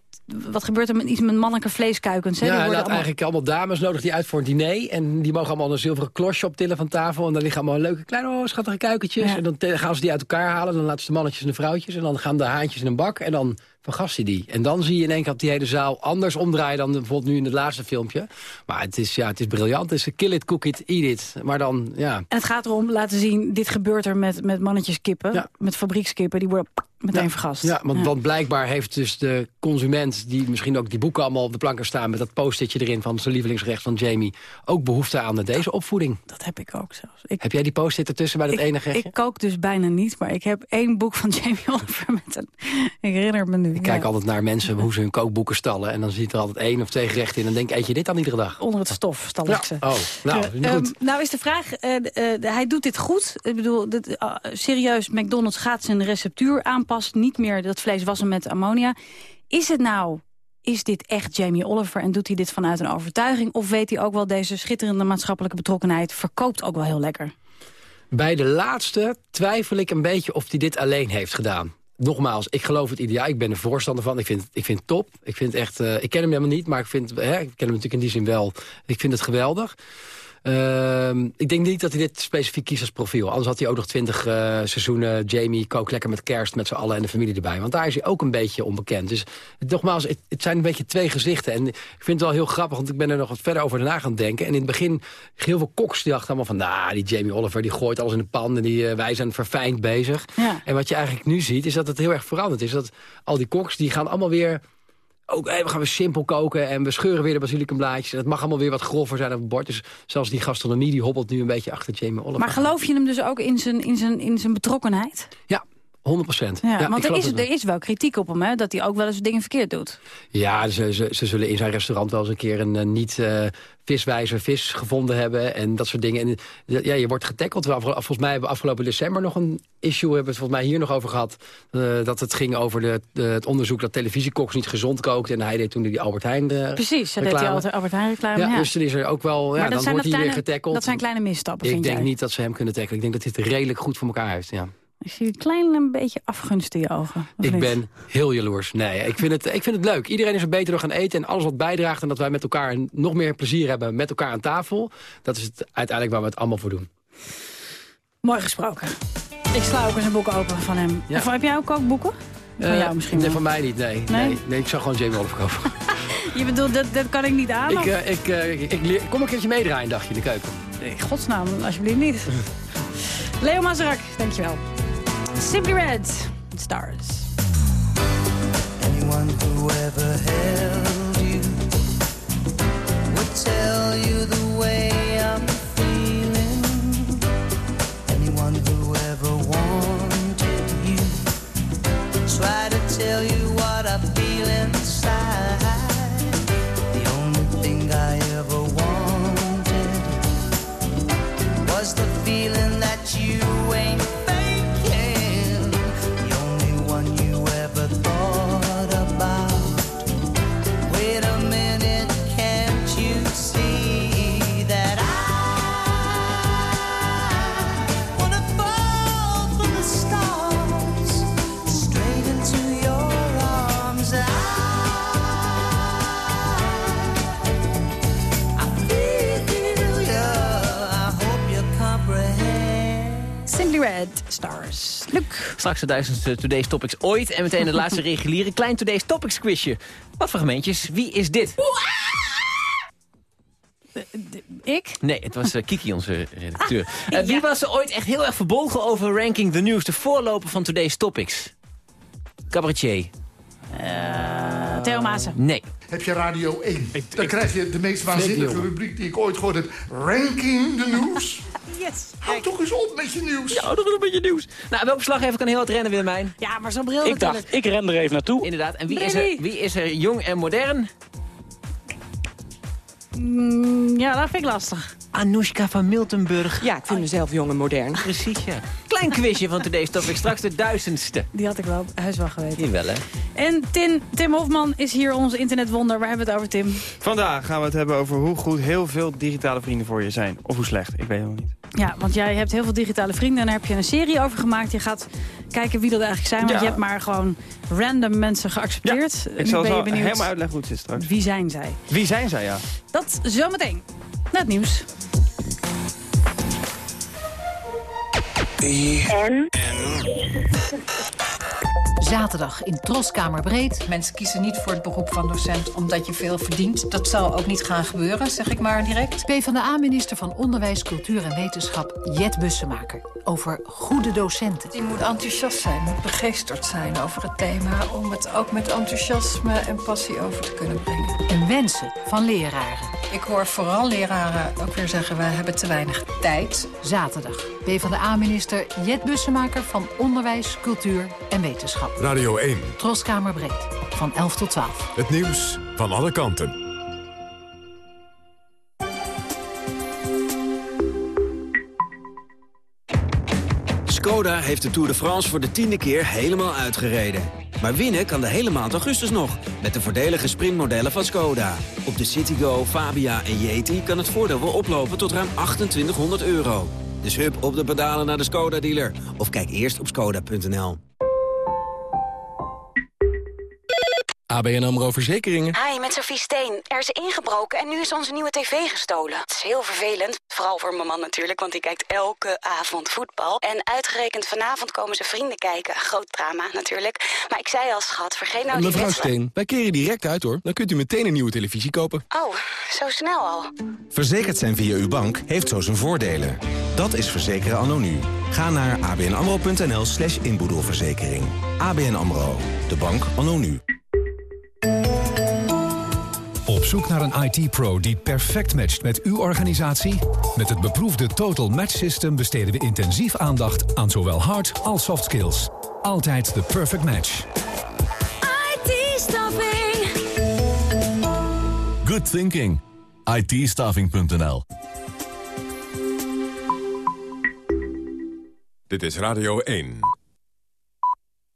wat gebeurt er met iets met mannelijke vleeskuikens? Hè? Ja, Die hij worden laat allemaal- eigenlijk allemaal dames nodig die uit voor een diner. En die mogen allemaal een zilveren klosje optillen van tafel. En dan liggen allemaal leuke kleine oh, schattige kuikentjes. Ja. En dan gaan ze die uit elkaar halen. Dan laten ze de mannetjes en de vrouwtjes. En dan gaan de haantjes in een bak. En dan vergast hij die. En dan zie je in één keer op die hele zaal anders omdraaien... dan bijvoorbeeld nu in het laatste filmpje. Maar het is, ja, het is briljant. Het is kill it, cook it, eat it. Maar dan, ja... En het gaat erom laten zien, dit gebeurt er met, met mannetjes kippen. Met fabriekskippen, die worden meteen Ja. vergast. Ja, want, want blijkbaar heeft dus de consument... die misschien ook die boeken allemaal op de planken staan... met dat post-itje erin van zijn lievelingsrecht van Jamie... ook behoefte aan deze opvoeding. Dat heb ik ook zelfs. Ik, heb jij die post-it ertussen bij dat gerechtje? Ik kook dus bijna niet, maar ik heb één boek van Jamie Oliver met een... Ik herinner me nu. Ik kijk altijd naar mensen hoe ze hun kookboeken stallen... en dan zit er altijd één of twee gerechten in... en dan denk ik, eet je dit dan iedere dag? Onder het stof stal ik ze. Oh, nou, Eh, goed. ehm, nou is de vraag, eh, eh, hij doet dit goed. Ik bedoel, dit, serieus, McDonald's gaat zijn receptuur aanpassen. Niet meer dat vlees wassen met ammonia. Is het nou, is dit echt Jamie Oliver en doet hij dit vanuit een overtuiging? Of weet hij ook wel deze schitterende maatschappelijke betrokkenheid verkoopt ook wel heel lekker? Bij de laatste twijfel ik een beetje of hij dit alleen heeft gedaan. Nogmaals, ik geloof het ideaal. Ik ben er voorstander van. Ik vind, ik vind het top. Ik, vind echt, uh, ik ken hem helemaal niet, maar ik, vind, hè, ik ken hem natuurlijk in die zin wel. Ik vind het geweldig. Uh, ik denk niet dat hij dit specifiek kiest als profiel. Anders had hij ook nog twintig uh, seizoenen Jamie kook lekker met kerst met z'n allen en de familie erbij. Want daar is hij ook een beetje onbekend. Dus nogmaals, het, het, zijn een beetje twee gezichten. En ik vind het wel heel grappig, want ik ben er nog wat verder over na gaan denken. En in het begin, heel veel koks die dachten allemaal van... nou, die Jamie Oliver die gooit alles in de pan en die, uh, wij zijn verfijnd bezig. Ja. En wat je eigenlijk nu ziet, is dat het heel erg veranderd is. Dat al die koks die gaan allemaal weer ook, hey, we gaan weer simpel koken en we scheuren weer de basilicumblaadjes. En het mag allemaal weer wat grover zijn op het bord. Dus zelfs die gastronomie die hobbelt nu een beetje achter Jamie Oliver. Maar geloof je hem dus ook in zijn, in zijn, in zijn betrokkenheid? Ja, 100 procent. Ja, ja, want er is, er is wel kritiek op hem, hè, dat hij ook wel eens dingen verkeerd doet. Ja, ze, ze, ze zullen in zijn restaurant wel eens een keer een uh, niet uh, viswijzer vis gevonden hebben en dat soort dingen. En ja, je wordt getackeld. Volgens mij hebben we afgelopen december nog een issue, hebben we het volgens mij hier nog over gehad, uh, dat het ging over de, de, het onderzoek dat televisiekoks niet gezond kookt. En hij deed toen die Albert Heijn Precies, hij deed die Albert Heijn reclame. Ja, ja, dus dan is er ook wel, ja, dan wordt hij weer getackeld. Dat zijn kleine misstappen, Ik denk jij? niet dat ze hem kunnen tackelen. Ik denk dat dit redelijk goed voor elkaar heeft, ja. Ik zie een klein beetje afgunst in je ogen. Ik niet? ben heel jaloers. Nee, ik vind, het, ik vind het leuk. Iedereen is er beter door gaan eten. En alles wat bijdraagt en dat wij met elkaar nog meer plezier hebben met elkaar aan tafel. Dat is het uiteindelijk waar we het allemaal voor doen. Mooi gesproken. Ik sla ook eens een boek open van hem. Ja. Of heb jij ook kookboeken? Van uh, jou misschien Nee, van mij niet. Nee, nee? nee, nee ik zou gewoon Jamie Oliver kopen. je bedoelt, dat, dat kan ik niet aan? Ik, uh, ik, uh, ik, ik kom een keertje meedraaien, dacht je, in de keuken. In godsnaam, alsjeblieft niet. Leo Mazerak, dankjewel. Simply Red, Stars. Anyone who ever held you would tell you the way I'm feeling. Anyone who ever wanted you try to tell you what I feel inside. The only thing I ever wanted was the feeling that you Straks de duizendste Today's Topics ooit. En meteen het laatste reguliere klein Today's Topics quizje. Wat fragmentjes? Wie is dit? Ik? Nee, het was uh, Kiki, onze redacteur. Ah, uh, wie ja. was er ooit echt heel erg verbolgen over Ranking the News? De voorloper van Today's Topics. Cabaretier. Uh, Theo Maassen. Nee. Heb je Radio 1? Ik, Dan ik, krijg je de meest waanzinnige rubriek die ik ooit gehoord heb. Ranking the News. Yes. Hou toch eens op met je nieuws. Ja, hou toch eens op met je nieuws. Nou, welke slaggever kan heel hard rennen, Willemijn? Ja, maar zo'n bril Ik dacht, ik ren er even naartoe. Inderdaad. En wie is, er, wie is er jong en modern? Mm, ja, dat vind ik lastig. Anoushka van Miltenburg. Ja, ik vind mezelf jong en modern. Precies, ja. Klein quizje van Today's Topic. Straks de duizendste. Die had ik wel, huis wel geweten. Jawel, hè. En Tim, Tim Hofman is hier ons internetwonder. Waar hebben we het over, Tim? Vandaag gaan we het hebben over hoe goed heel veel digitale vrienden voor je zijn. Of hoe slecht, ik weet het nog niet. Ja, want jij hebt heel veel digitale vrienden en daar heb je een serie over gemaakt. Je gaat kijken wie dat eigenlijk zijn, want ja. je hebt maar gewoon random mensen geaccepteerd. Ja, ik zal het helemaal uitleggen hoe het zit straks. Wie zijn zij? Wie zijn zij, ja. Dat zometeen. Na het nieuws. Zaterdag in Troskamerbreed. Mensen kiezen niet voor het beroep van docent omdat je veel verdient. Dat zal ook niet gaan gebeuren, zeg ik maar direct. PvdA-minister van Onderwijs, Cultuur en Wetenschap, Jet Bussemaker. Over goede docenten. Die moet enthousiast zijn, moet begeesterd zijn over het thema... om het ook met enthousiasme en passie over te kunnen brengen. En wensen van leraren. Ik hoor vooral leraren ook weer zeggen... wij hebben te weinig tijd. Zaterdag. PvdA-minister Jet Bussemaker van Onderwijs, Cultuur en Wetenschap. Radio 1. Troskamer Breed. Van 11 tot 12. Het nieuws van alle kanten. Skoda heeft de Tour de France voor de tiende keer helemaal uitgereden. Maar winnen kan de hele maand augustus nog, met de voordelige sprintmodellen van Skoda. Op de Citigo, Fabia en Yeti kan het voordeel wel oplopen tot ruim 2800 euro. Dus hup op de pedalen naar de Skoda-dealer. Of kijk eerst op skoda.nl. ABN AMRO Verzekeringen. Hi, met Sophie Steen. Er is ingebroken en nu is onze nieuwe tv gestolen. Het is heel vervelend. Vooral voor mijn man natuurlijk, want die kijkt elke avond voetbal. En uitgerekend vanavond komen zijn vrienden kijken. Groot drama natuurlijk. Maar ik zei al, schat, vergeet nou die Mevrouw. Steen, wij keren direct uit hoor. Dan kunt u meteen een nieuwe televisie kopen. Oh, zo snel al. Verzekerd zijn via uw bank heeft zo zijn voordelen. Dat is verzekeren anno nu. Ga naar abnamro.nl slash inboedelverzekering. ABN AMRO. De bank anno nu. Op zoek naar een IT-pro die perfect matcht met uw organisatie? Met het beproefde Total Match System besteden we intensief aandacht aan zowel hard als soft skills. Altijd de perfect match. IT-staffing. Good thinking. itstaffing.nl Dit is Radio 1.